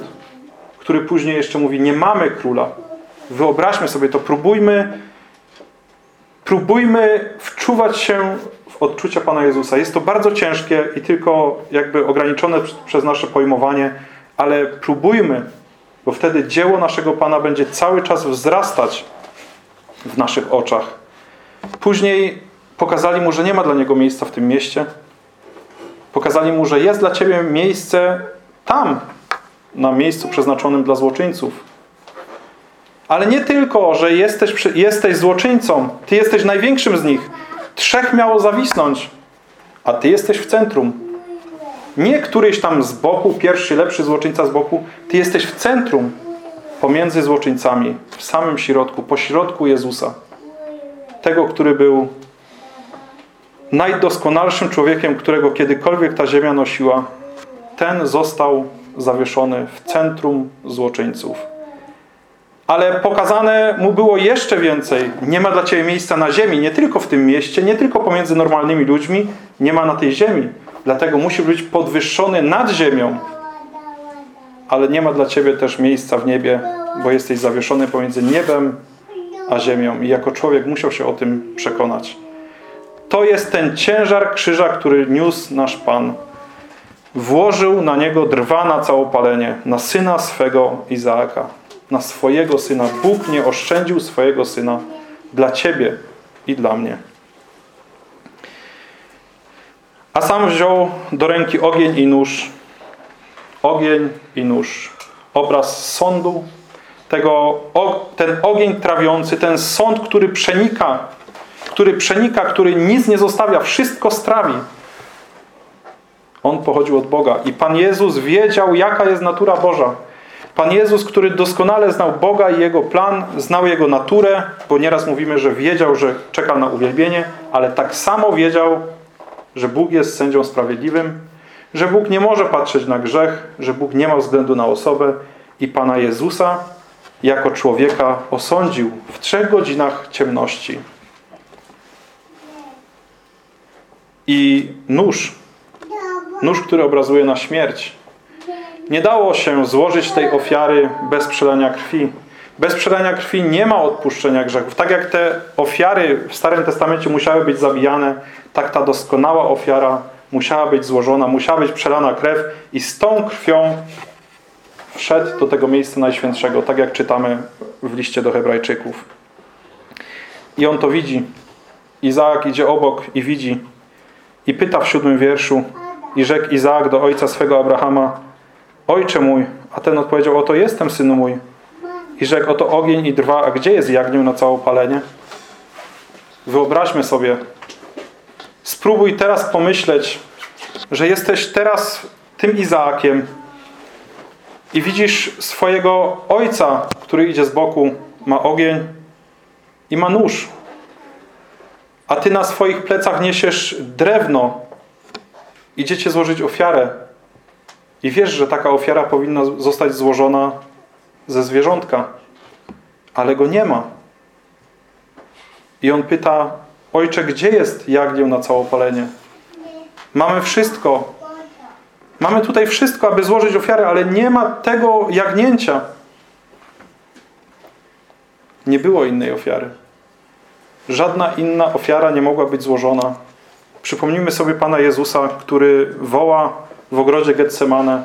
który później jeszcze mówi, nie mamy króla. Wyobraźmy sobie to, próbujmy próbujmy wczuwać się odczucia Pana Jezusa. Jest to bardzo ciężkie i tylko jakby ograniczone przez nasze pojmowanie, ale próbujmy, bo wtedy dzieło naszego Pana będzie cały czas wzrastać w naszych oczach. Później pokazali mu, że nie ma dla niego miejsca w tym mieście. Pokazali mu, że jest dla ciebie miejsce tam, na miejscu przeznaczonym dla złoczyńców. Ale nie tylko, że jesteś, jesteś złoczyńcą, ty jesteś największym z nich. Trzech miało zawisnąć, a ty jesteś w centrum. Nie któryś tam z boku, pierwszy, lepszy złoczyńca z boku. Ty jesteś w centrum, pomiędzy złoczyńcami, w samym środku, po środku Jezusa. Tego, który był najdoskonalszym człowiekiem, którego kiedykolwiek ta ziemia nosiła. Ten został zawieszony w centrum złoczyńców ale pokazane mu było jeszcze więcej. Nie ma dla Ciebie miejsca na ziemi, nie tylko w tym mieście, nie tylko pomiędzy normalnymi ludźmi, nie ma na tej ziemi. Dlatego musi być podwyższony nad ziemią. Ale nie ma dla Ciebie też miejsca w niebie, bo jesteś zawieszony pomiędzy niebem a ziemią. I jako człowiek musiał się o tym przekonać. To jest ten ciężar krzyża, który niósł nasz Pan. Włożył na niego drwa na całopalenie, na syna swego Izaaka na swojego Syna. Bóg nie oszczędził swojego Syna dla Ciebie i dla mnie. A sam wziął do ręki ogień i nóż. Ogień i nóż. Obraz sądu, tego, ten ogień trawiący, ten sąd, który przenika, który przenika, który nic nie zostawia, wszystko strawi. On pochodził od Boga i Pan Jezus wiedział, jaka jest natura Boża. Pan Jezus, który doskonale znał Boga i Jego plan, znał Jego naturę, bo nieraz mówimy, że wiedział, że czeka na uwielbienie, ale tak samo wiedział, że Bóg jest sędzią sprawiedliwym, że Bóg nie może patrzeć na grzech, że Bóg nie ma względu na osobę i Pana Jezusa jako człowieka osądził w trzech godzinach ciemności. I nóż, nóż, który obrazuje na śmierć, nie dało się złożyć tej ofiary bez przelania krwi. Bez przelania krwi nie ma odpuszczenia grzechów. Tak jak te ofiary w Starym Testamencie musiały być zabijane, tak ta doskonała ofiara musiała być złożona, musiała być przelana krew i z tą krwią wszedł do tego miejsca Najświętszego, tak jak czytamy w liście do Hebrajczyków. I on to widzi. Izaak idzie obok i widzi. I pyta w siódmym wierszu. I rzekł Izaak do ojca swego Abrahama, Ojcze mój, a ten odpowiedział, oto jestem, synu mój. I rzekł, oto ogień i drwa, a gdzie jest jagnię na całopalenie? Wyobraźmy sobie, spróbuj teraz pomyśleć, że jesteś teraz tym Izaakiem i widzisz swojego ojca, który idzie z boku, ma ogień i ma nóż. A ty na swoich plecach niesiesz drewno. Idziecie złożyć ofiarę. I wiesz, że taka ofiara powinna zostać złożona ze zwierzątka. Ale go nie ma. I on pyta, ojcze, gdzie jest jagnię na całopalenie? Mamy wszystko. Mamy tutaj wszystko, aby złożyć ofiarę, ale nie ma tego jagnięcia. Nie było innej ofiary. Żadna inna ofiara nie mogła być złożona. Przypomnijmy sobie Pana Jezusa, który woła w ogrodzie Getsemane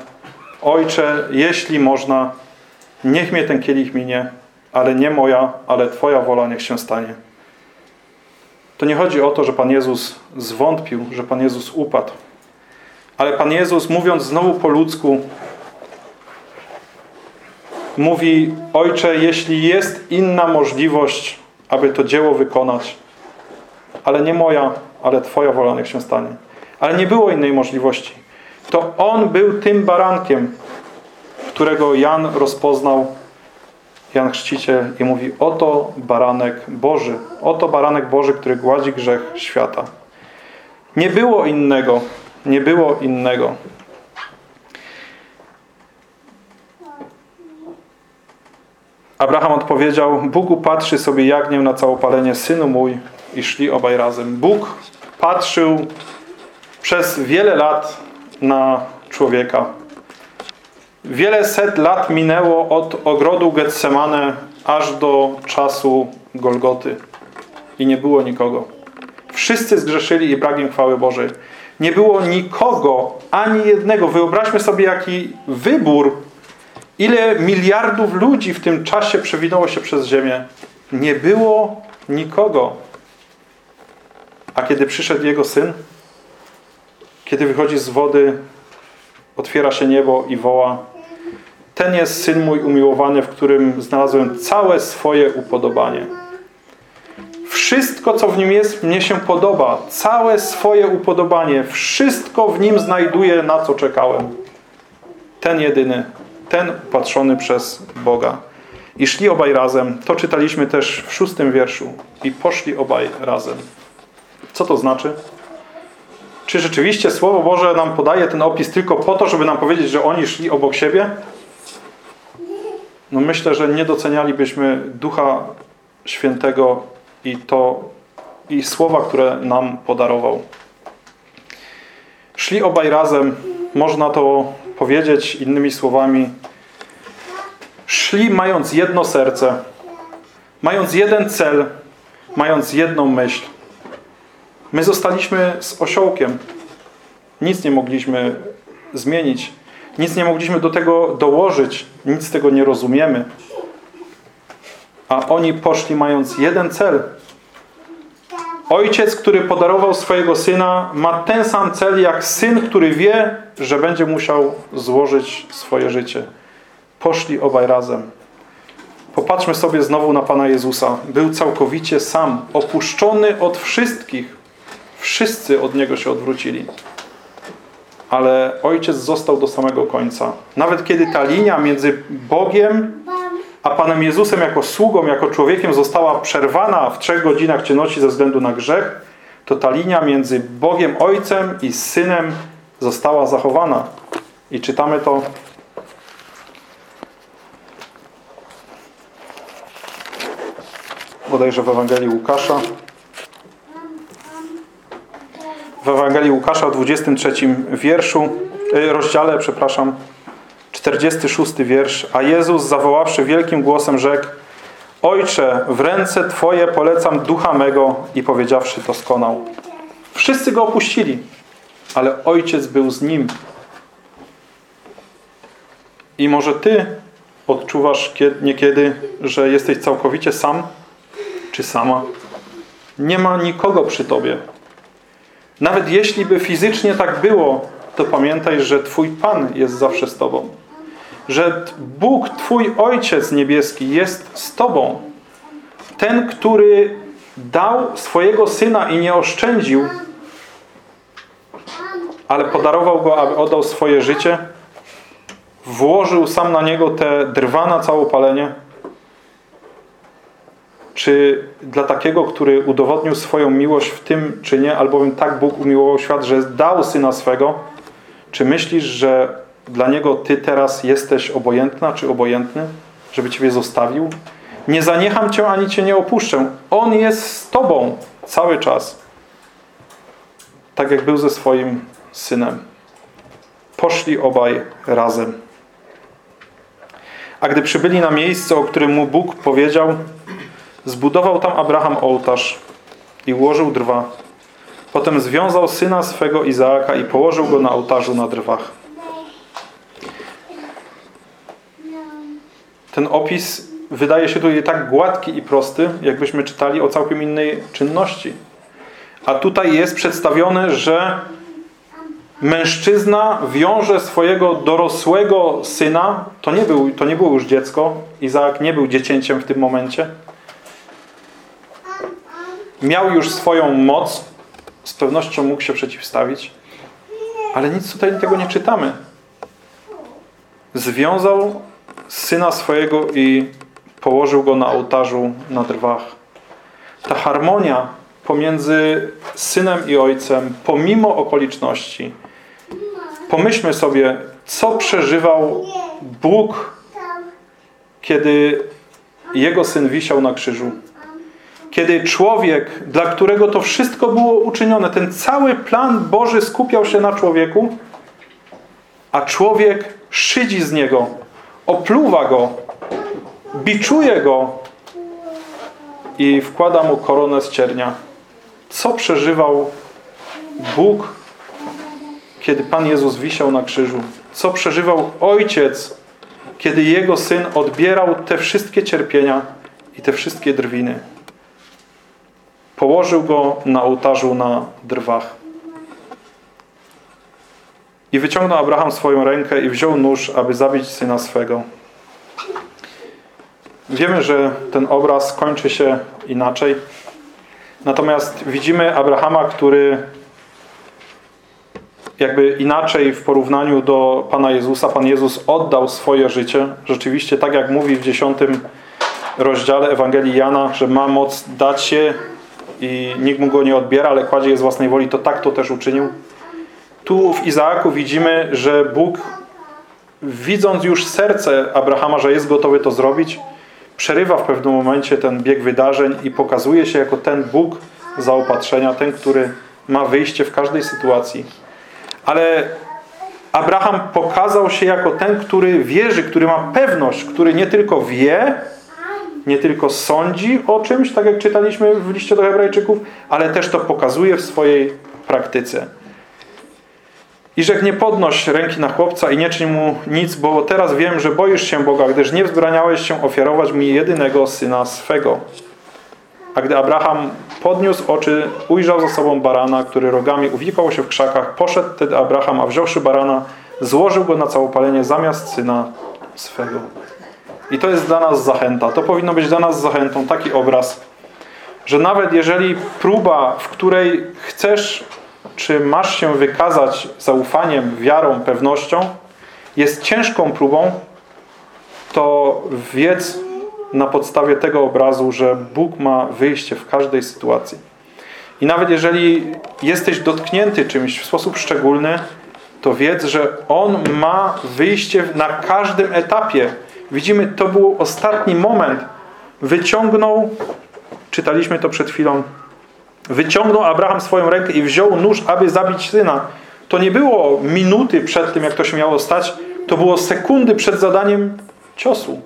Ojcze, jeśli można, niech mnie ten kielich minie, ale nie moja, ale Twoja wola niech się stanie. To nie chodzi o to, że Pan Jezus zwątpił, że Pan Jezus upadł. Ale Pan Jezus, mówiąc znowu po ludzku, mówi, Ojcze, jeśli jest inna możliwość, aby to dzieło wykonać, ale nie moja, ale Twoja wola niech się stanie. Ale nie było innej możliwości. To On był tym barankiem, którego Jan rozpoznał, Jan Chrzciciel i mówi, oto baranek Boży, oto baranek Boży, który gładzi grzech świata. Nie było innego, nie było innego. Abraham odpowiedział, Bóg upatrzy sobie jagnię na całopalenie, synu mój, i szli obaj razem. Bóg patrzył przez wiele lat na człowieka. Wiele set lat minęło od ogrodu Getsemane aż do czasu Golgoty. I nie było nikogo. Wszyscy zgrzeszyli i brakiem chwały Bożej. Nie było nikogo, ani jednego. Wyobraźmy sobie, jaki wybór, ile miliardów ludzi w tym czasie przewinęło się przez ziemię. Nie było nikogo. A kiedy przyszedł Jego Syn, kiedy wychodzi z wody, otwiera się niebo i woła Ten jest Syn mój umiłowany, w którym znalazłem całe swoje upodobanie. Wszystko, co w nim jest, mnie się podoba. Całe swoje upodobanie. Wszystko w nim znajduję, na co czekałem. Ten jedyny, ten upatrzony przez Boga. I szli obaj razem. To czytaliśmy też w szóstym wierszu. I poszli obaj razem. Co to znaczy? Czy rzeczywiście Słowo Boże nam podaje ten opis tylko po to, żeby nam powiedzieć, że oni szli obok siebie? No myślę, że nie docenialibyśmy Ducha Świętego i to i słowa, które nam podarował. Szli obaj razem, można to powiedzieć innymi słowami. Szli mając jedno serce, mając jeden cel, mając jedną myśl. My zostaliśmy z osiołkiem. Nic nie mogliśmy zmienić. Nic nie mogliśmy do tego dołożyć. Nic z tego nie rozumiemy. A oni poszli mając jeden cel. Ojciec, który podarował swojego syna, ma ten sam cel jak syn, który wie, że będzie musiał złożyć swoje życie. Poszli obaj razem. Popatrzmy sobie znowu na Pana Jezusa. Był całkowicie sam, opuszczony od wszystkich. Wszyscy od Niego się odwrócili. Ale Ojciec został do samego końca. Nawet kiedy ta linia między Bogiem a Panem Jezusem jako sługą, jako człowiekiem została przerwana w trzech godzinach ciemności ze względu na grzech, to ta linia między Bogiem Ojcem i Synem została zachowana. I czytamy to bodajże w Ewangelii Łukasza. W Ewangelii Łukasza w 23 wierszu, e, rozdziale, przepraszam, 46 wiersz. A Jezus zawoławszy wielkim głosem rzekł Ojcze, w ręce Twoje polecam ducha mego i powiedziawszy to skonał. Wszyscy go opuścili, ale Ojciec był z nim. I może Ty odczuwasz niekiedy, że jesteś całkowicie sam czy sama. Nie ma nikogo przy Tobie. Nawet jeśli by fizycznie tak było, to pamiętaj, że Twój Pan jest zawsze z Tobą. Że Bóg, Twój Ojciec Niebieski jest z Tobą. Ten, który dał swojego Syna i nie oszczędził, ale podarował Go, aby oddał swoje życie, włożył sam na Niego te drwa na całopalenie, czy dla takiego, który udowodnił swoją miłość w tym czynie, albowiem tak Bóg umiłował świat, że dał Syna swego, czy myślisz, że dla Niego Ty teraz jesteś obojętna czy obojętny, żeby Ciebie zostawił? Nie zaniecham Cię ani Cię nie opuszczę. On jest z Tobą cały czas. Tak jak był ze swoim Synem. Poszli obaj razem. A gdy przybyli na miejsce, o którym mu Bóg powiedział, Zbudował tam Abraham ołtarz i ułożył drwa. Potem związał syna swego Izaaka i położył go na ołtarzu na drwach. Ten opis wydaje się tutaj tak gładki i prosty, jakbyśmy czytali o całkiem innej czynności. A tutaj jest przedstawione, że mężczyzna wiąże swojego dorosłego syna, to nie, był, to nie było już dziecko, Izaak nie był dziecięciem w tym momencie, miał już swoją moc, z pewnością mógł się przeciwstawić, ale nic tutaj tego nie czytamy. Związał syna swojego i położył go na ołtarzu na drwach. Ta harmonia pomiędzy synem i ojcem, pomimo okoliczności. Pomyślmy sobie, co przeżywał Bóg, kiedy jego syn wisiał na krzyżu kiedy człowiek, dla którego to wszystko było uczynione, ten cały plan Boży skupiał się na człowieku, a człowiek szydzi z niego, opluwa go, biczuje go i wkłada mu koronę z ciernia. Co przeżywał Bóg, kiedy Pan Jezus wisiał na krzyżu? Co przeżywał Ojciec, kiedy Jego Syn odbierał te wszystkie cierpienia i te wszystkie drwiny? Położył go na ołtarzu na drwach. I wyciągnął Abraham swoją rękę i wziął nóż, aby zabić syna swego. Wiemy, że ten obraz kończy się inaczej. Natomiast widzimy Abrahama, który jakby inaczej w porównaniu do Pana Jezusa. Pan Jezus oddał swoje życie. Rzeczywiście, tak jak mówi w dziesiątym rozdziale Ewangelii Jana, że ma moc dać się i nikt mu go nie odbiera, ale kładzie je z własnej woli, to tak to też uczynił. Tu w Izaaku widzimy, że Bóg widząc już serce Abrahama, że jest gotowy to zrobić, przerywa w pewnym momencie ten bieg wydarzeń i pokazuje się jako ten Bóg zaopatrzenia, ten, który ma wyjście w każdej sytuacji. Ale Abraham pokazał się jako ten, który wierzy, który ma pewność, który nie tylko wie, nie tylko sądzi o czymś, tak jak czytaliśmy w liście do hebrajczyków, ale też to pokazuje w swojej praktyce. I rzekł, nie podnoś ręki na chłopca i nie czyń mu nic, bo teraz wiem, że boisz się Boga, gdyż nie wzbraniałeś się ofiarować mi jedynego syna swego. A gdy Abraham podniósł oczy, ujrzał za sobą barana, który rogami uwikłał się w krzakach. Poszedł wtedy Abraham, a wziąwszy barana, złożył go na całopalenie zamiast syna swego. I to jest dla nas zachęta. To powinno być dla nas zachętą, taki obraz, że nawet jeżeli próba, w której chcesz, czy masz się wykazać zaufaniem, wiarą, pewnością, jest ciężką próbą, to wiedz na podstawie tego obrazu, że Bóg ma wyjście w każdej sytuacji. I nawet jeżeli jesteś dotknięty czymś w sposób szczególny, to wiedz, że On ma wyjście na każdym etapie. Widzimy, to był ostatni moment. Wyciągnął, czytaliśmy to przed chwilą, wyciągnął Abraham swoją rękę i wziął nóż, aby zabić syna. To nie było minuty przed tym, jak to się miało stać, to było sekundy przed zadaniem ciosu.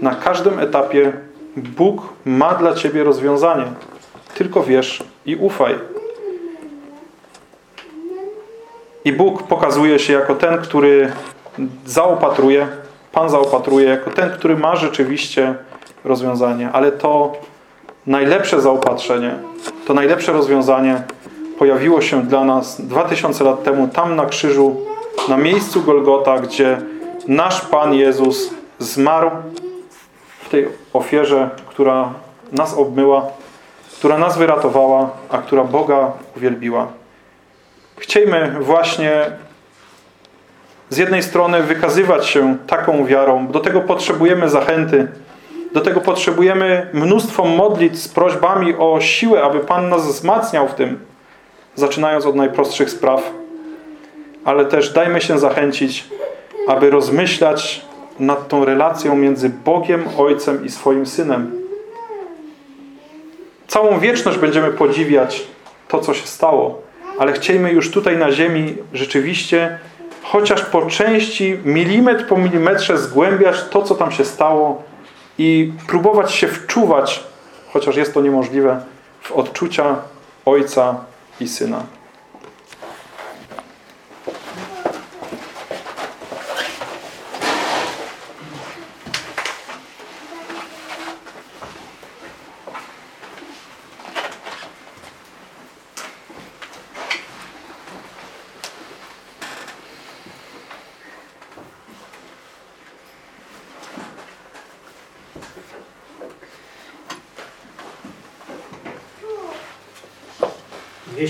Na każdym etapie Bóg ma dla ciebie rozwiązanie. Tylko wierz i ufaj. I Bóg pokazuje się jako ten, który zaopatruje, Pan zaopatruje, jako ten, który ma rzeczywiście rozwiązanie. Ale to najlepsze zaopatrzenie, to najlepsze rozwiązanie pojawiło się dla nas 2000 lat temu tam na krzyżu, na miejscu Golgota, gdzie nasz Pan Jezus zmarł w tej ofierze, która nas obmyła, która nas wyratowała, a która Boga uwielbiła. Chciejmy właśnie z jednej strony wykazywać się taką wiarą, do tego potrzebujemy zachęty, do tego potrzebujemy mnóstwo modlitw z prośbami o siłę, aby Pan nas wzmacniał w tym, zaczynając od najprostszych spraw. Ale też dajmy się zachęcić, aby rozmyślać nad tą relacją między Bogiem, Ojcem i swoim Synem. Całą wieczność będziemy podziwiać to, co się stało, ale chciejmy już tutaj na ziemi rzeczywiście chociaż po części, milimetr po milimetrze zgłębiać to, co tam się stało i próbować się wczuwać, chociaż jest to niemożliwe, w odczucia Ojca i Syna.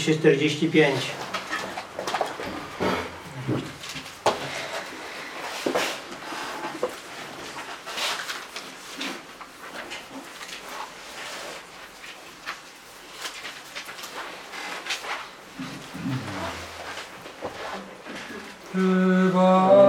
245. Chyba.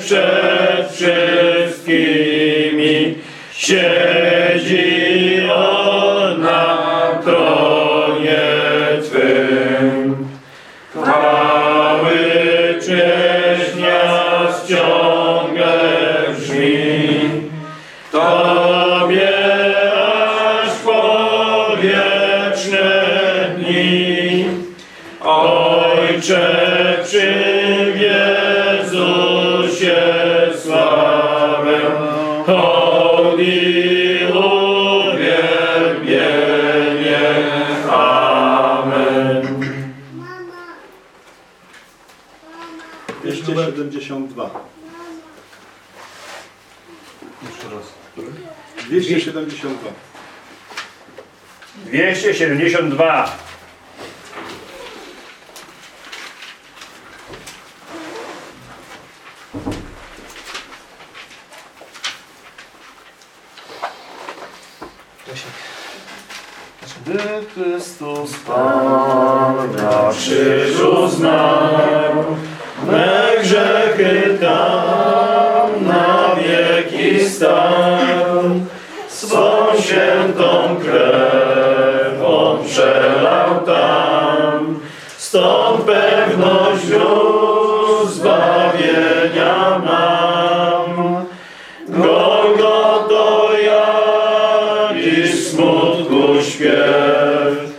przed wszystkimi. Się 272. Jeszcze raz. 272. 272. Gdy Chrystus Pan na krzyżu znał, me grzechy tam na wieki stan. Swą świętą krewą przelał tam, stąd pewność już zbawienia mam. Golgoto jakiś smutku śpiew,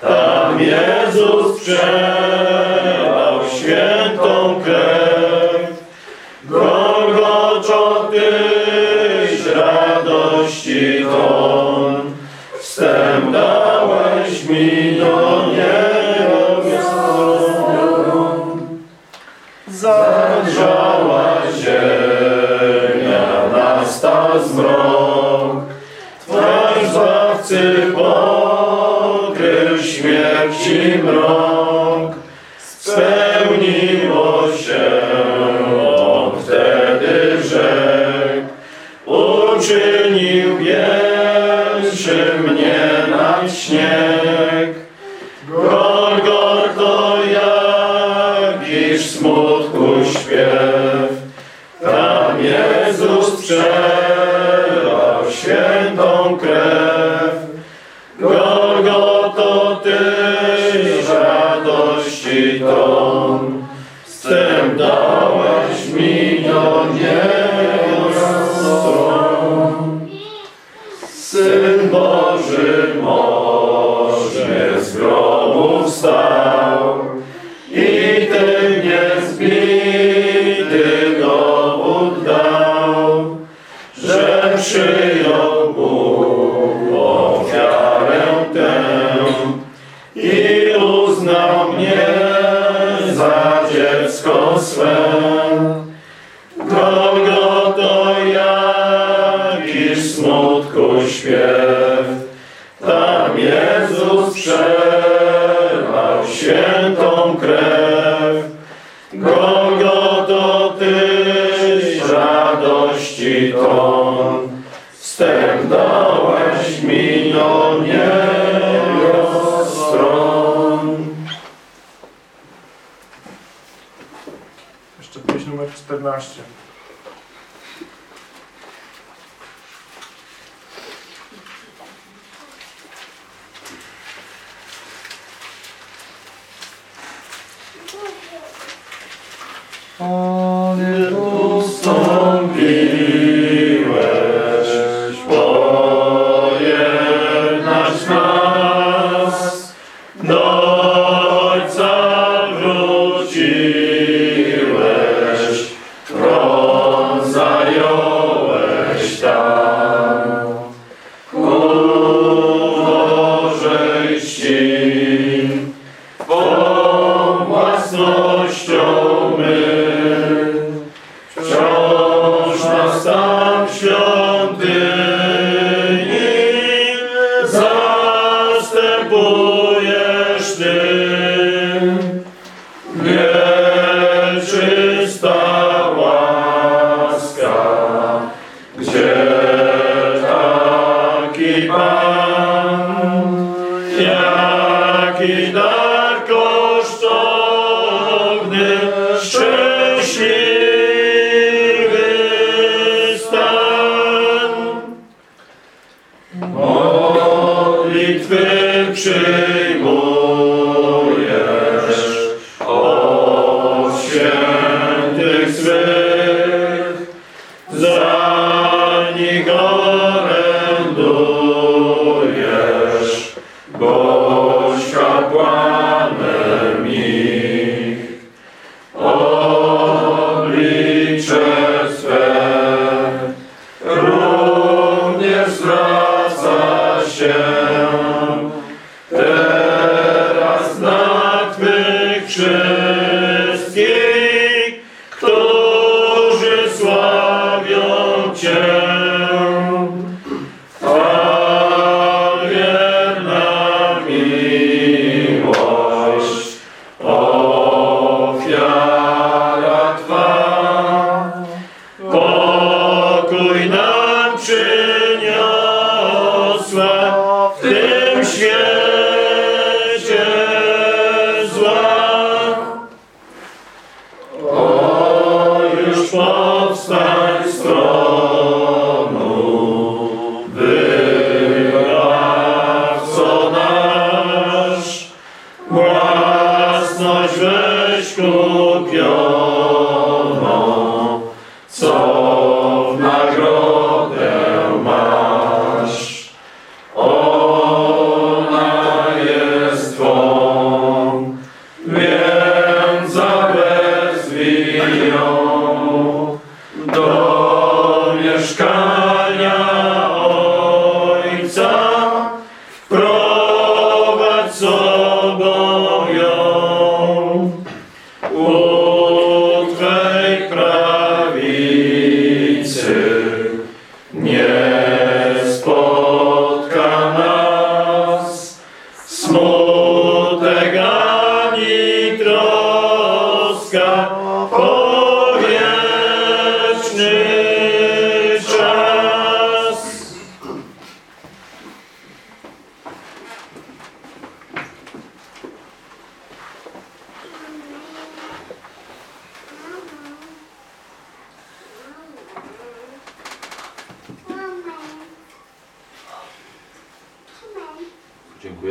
tam Jezus przelał Shimron.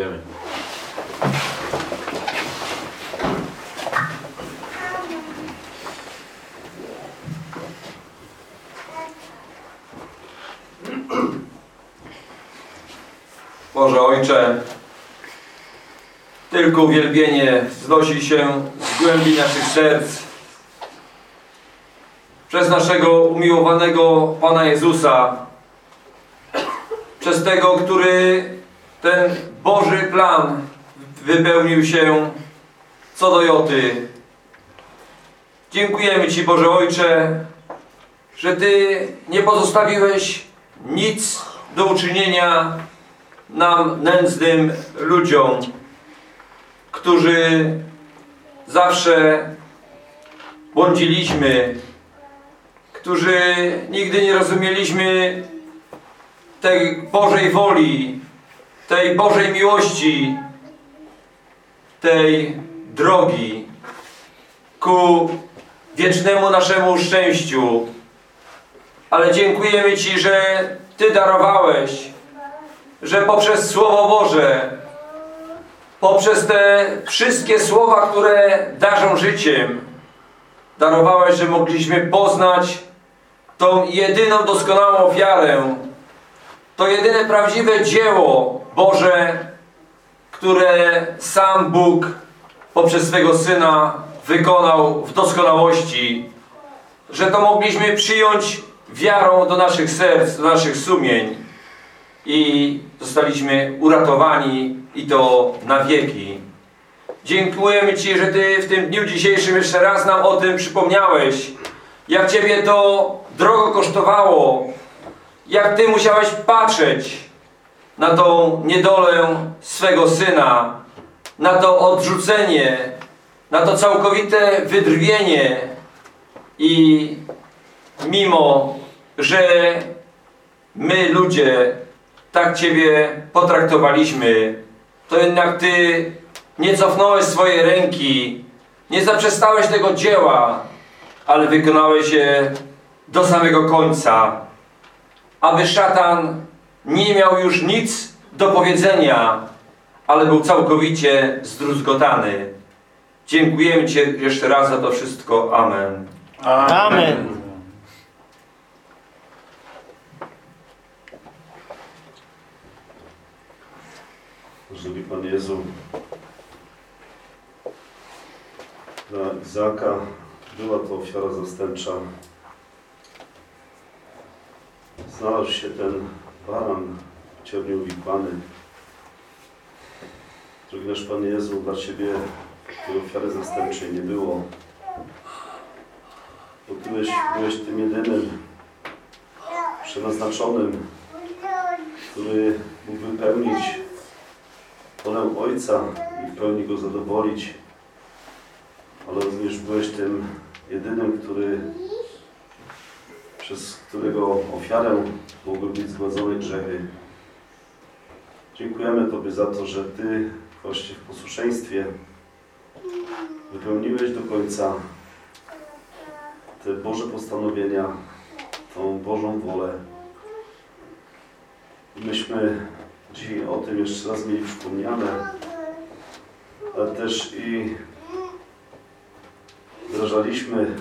Dziękujemy. Boże Ojcze, tylko uwielbienie wznosi się z głębi naszych serc przez naszego umiłowanego Pana Jezusa, przez tego, który ten Boży plan wypełnił się co do joty. Dziękujemy Ci, Boże Ojcze, że Ty nie pozostawiłeś nic do uczynienia nam, nędznym ludziom, którzy zawsze błądziliśmy, którzy nigdy nie rozumieliśmy tej Bożej woli, tej Bożej miłości, tej drogi ku wiecznemu naszemu szczęściu. Ale dziękujemy Ci, że Ty darowałeś, że poprzez Słowo Boże, poprzez te wszystkie słowa, które darzą życiem, darowałeś, że mogliśmy poznać tą jedyną doskonałą ofiarę, to jedyne prawdziwe dzieło Boże, które sam Bóg poprzez swego Syna wykonał w doskonałości, że to mogliśmy przyjąć wiarą do naszych serc, do naszych sumień i zostaliśmy uratowani i to na wieki. Dziękujemy Ci, że Ty w tym dniu dzisiejszym jeszcze raz nam o tym przypomniałeś. Jak Ciebie to drogo kosztowało. Jak Ty musiałeś patrzeć na tą niedolę swego Syna. Na to odrzucenie. Na to całkowite wydrwienie. I mimo, że my ludzie tak Ciebie potraktowaliśmy, to jednak Ty nie cofnąłeś swojej ręki, nie zaprzestałeś tego dzieła, ale wykonałeś je do samego końca, aby szatan nie miał już nic do powiedzenia, ale był całkowicie zdruzgotany. Dziękujemy Ci jeszcze raz za to wszystko. Amen. Amen. Drogi Pan Jezu, dla Izaka była to ofiara zastępcza. Znalazł się ten baran ciemnie uwikłany. Drogi nasz Pan Jezu, dla Ciebie tej ofiary zastępczej nie było. Bo Ty byłeś, byłeś tym jedynym przeznaczonym, który mógł wypełnić wolę Ojca i w pełni Go zadowolić, ale również byłeś tym jedynym, który, przez którego ofiarę mogły być zgładzone grzechy. Dziękujemy Tobie za to, że Ty właśnie w posłuszeństwie wypełniłeś do końca te Boże postanowienia, tą Bożą wolę. Myśmy Dzisiaj o tym jeszcze raz mieli przypomniane, ale też i wyrażaliśmy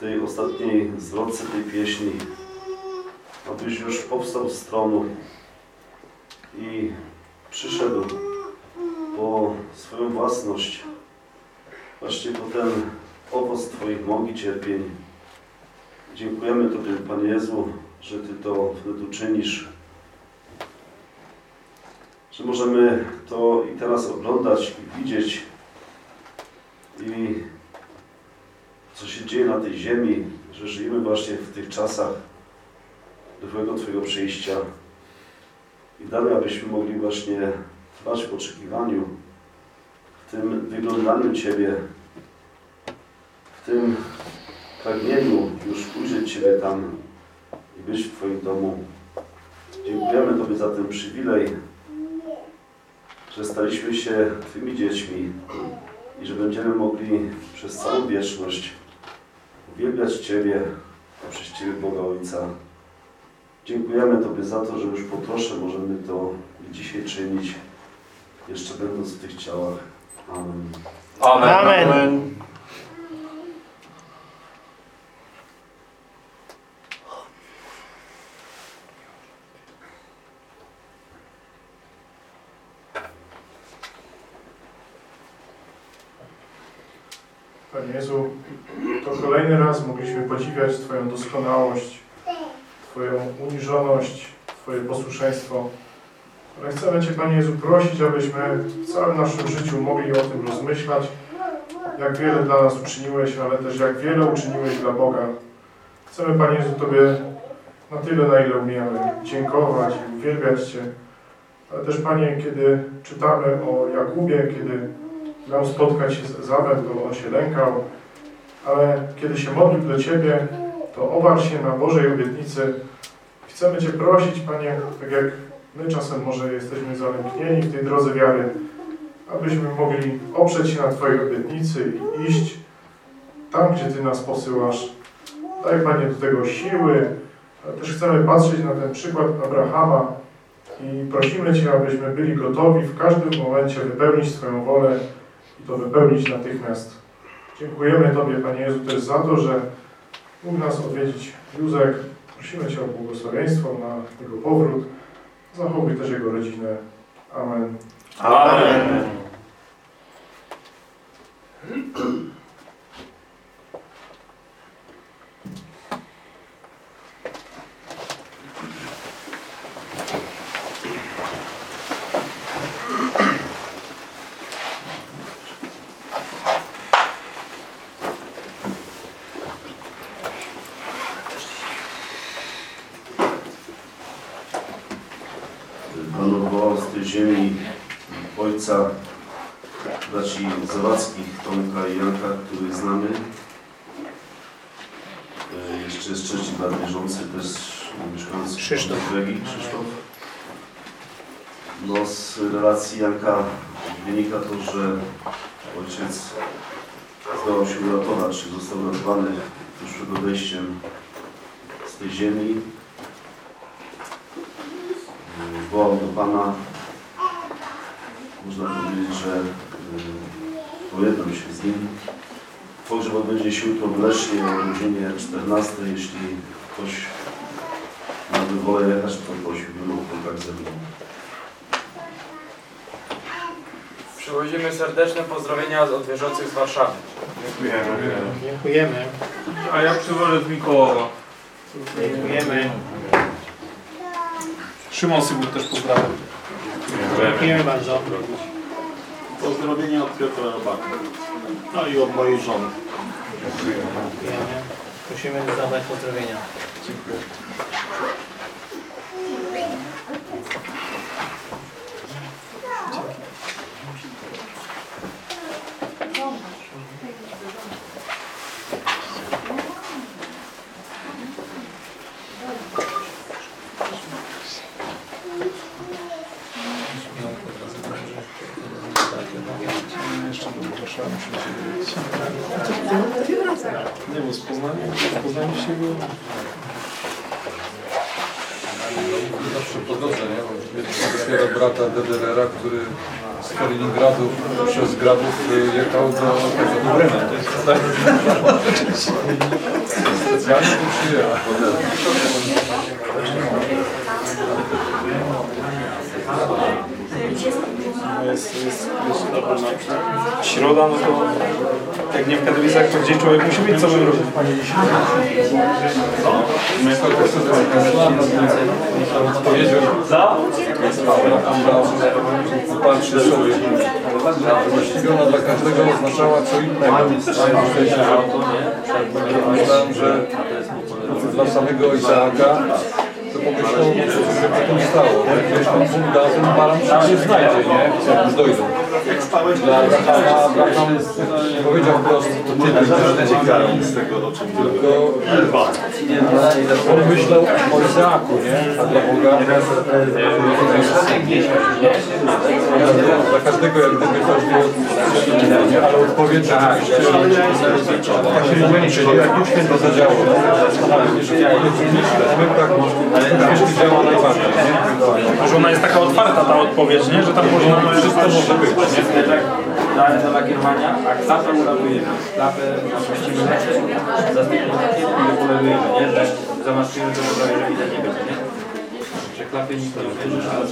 tej ostatniej zwrotce tej pieśni, abyś już powstał z tronu i przyszedł po swoją własność, właśnie po ten owoc Twoich mąk i cierpień. Dziękujemy Tobie, Panie Jezu, że Ty to wtedy uczynisz że możemy to i teraz oglądać i widzieć i co się dzieje na tej ziemi, że żyjemy właśnie w tych czasach nowego Twojego przyjścia i dalej, abyśmy mogli właśnie trwać w oczekiwaniu, w tym wyglądaniu Ciebie, w tym pragnieniu już ujrzeć Ciebie tam i być w Twoim domu. Dziękujemy Tobie za ten przywilej, że staliśmy się Twymi dziećmi i że będziemy mogli przez całą wieczność uwielbiać Ciebie, a przez Ciebie Boga Ojca. Dziękujemy Tobie za to, że już po trosze możemy to dzisiaj czynić, jeszcze będąc w tych ciałach. Amen. Amen. Amen. Panie Jezu, to kolejny raz mogliśmy podziwiać Twoją doskonałość, Twoją uniżoność, Twoje posłuszeństwo. Ale chcemy Cię, Panie Jezu, prosić, abyśmy w całym naszym życiu mogli o tym rozmyślać, jak wiele dla nas uczyniłeś, ale też jak wiele uczyniłeś dla Boga. Chcemy, Panie Jezu, Tobie na tyle, na ile umiemy dziękować i uwielbiać Cię. Ale też, Panie, kiedy czytamy o Jakubie, kiedy miał spotkać się z Ezawem, to on się lękał, ale kiedy się modlił do Ciebie, to oparł się na Bożej obietnicy. Chcemy Cię prosić, Panie, tak jak my czasem może jesteśmy zalęknieni w tej drodze wiary, abyśmy mogli oprzeć się na Twojej obietnicy i iść tam, gdzie Ty nas posyłasz. Daj, Panie, do tego siły, też chcemy patrzeć na ten przykład Abrahama i prosimy Cię, abyśmy byli gotowi w każdym momencie wypełnić swoją wolę i to wypełnić natychmiast. Dziękujemy Tobie, Panie Jezu, też za to, że mógł nas odwiedzić Józek. Prosimy Cię o błogosławieństwo na jego powrót. Zachowuj też jego rodzinę. Amen. Amen. Pan *clears throat* odwołał z tej ziemi ojca braci Zawackich, Tomka i Janka, których znamy. E, Jeszcze jest trzeci brat wierzący, też mieszkający Krzysztof. Krzysztof. No, z relacji Janka wynika to, że ojciec zdołał się uratować, czy został uratowany tuż przed odejściem z tej ziemi. wołał do Pana. Można powiedzieć, że y, pojednał się z nim. Pogrzeb odbędzie się jutro w Lesznie o godzinie 14. Jeśli ktoś miałby wolę jechać, to prosiłbym o kontakt ze mną. Przywozimy serdeczne pozdrowienia od wierzących z Warszawy. Dziękujemy. A ja przywożę z Mikołowa. Dziękujemy. Szymon Sybut też pozdrawiam. Dziękujemy bardzo. Pozdrowienia od Piotra Robaka. No i od mojej żony. Dziękujemy. Prosimy zabrać pozdrowienia. Jeszcze do Warszawy Nie, bo z Poznania, z Poznania się było. Zawsze po drodze, nie? Dopiero brata DDR-a, który z Kaliningradu przez Gradów y, jechał do tego do Brema. Specjalnie tu przyjechał. No jest, jest, jest środa, no to jak nie w Katowicach, to gdzie człowiek musi być, co bym robił? Mieszkał też powiedział, patrzy sobie. Właściwie dla każdego oznaczała co innego. Myślałem, że dla samego Izaaka to pomyślał, że by to stało. Jak ktoś tam ten baran się nie znajdzie, nie? Jak dojdą. Dla Abrahama, Abraham powiedział wprost, to ty będziesz z tego, o czym tylko on myślał o Izaaku, nie? A dla Boga dla każdego jak gdyby każdy nie? ale odpowiedź rzeczywiście tak się męczy, nie? jak już zadziało. Że w momentach wiesz, działa najbardziej? Może ona jest taka otwarta ta odpowiedź, nie? Że tam można Wszystko może być, nie? Dla, dla lakierowania, a klapę uratujemy. Klapę napuścimy lecę, zastępujemy i polerujemy, nie? Że zamaskujemy to że widać nie będzie, klapy nikt nie ale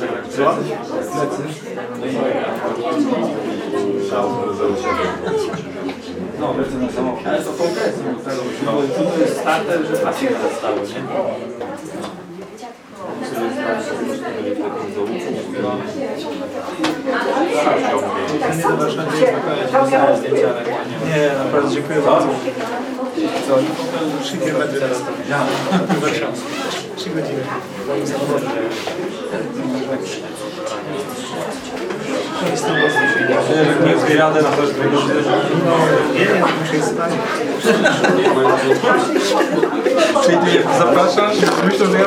no plecy na samochód. Ale to konkretnie, bo to jest starter, że klapy zostały, nie? Nie, naprawdę dziękuję bardzo. Jak nie wyjadę na też dwie godziny. Czyli ty zapraszasz? Myślę, że ja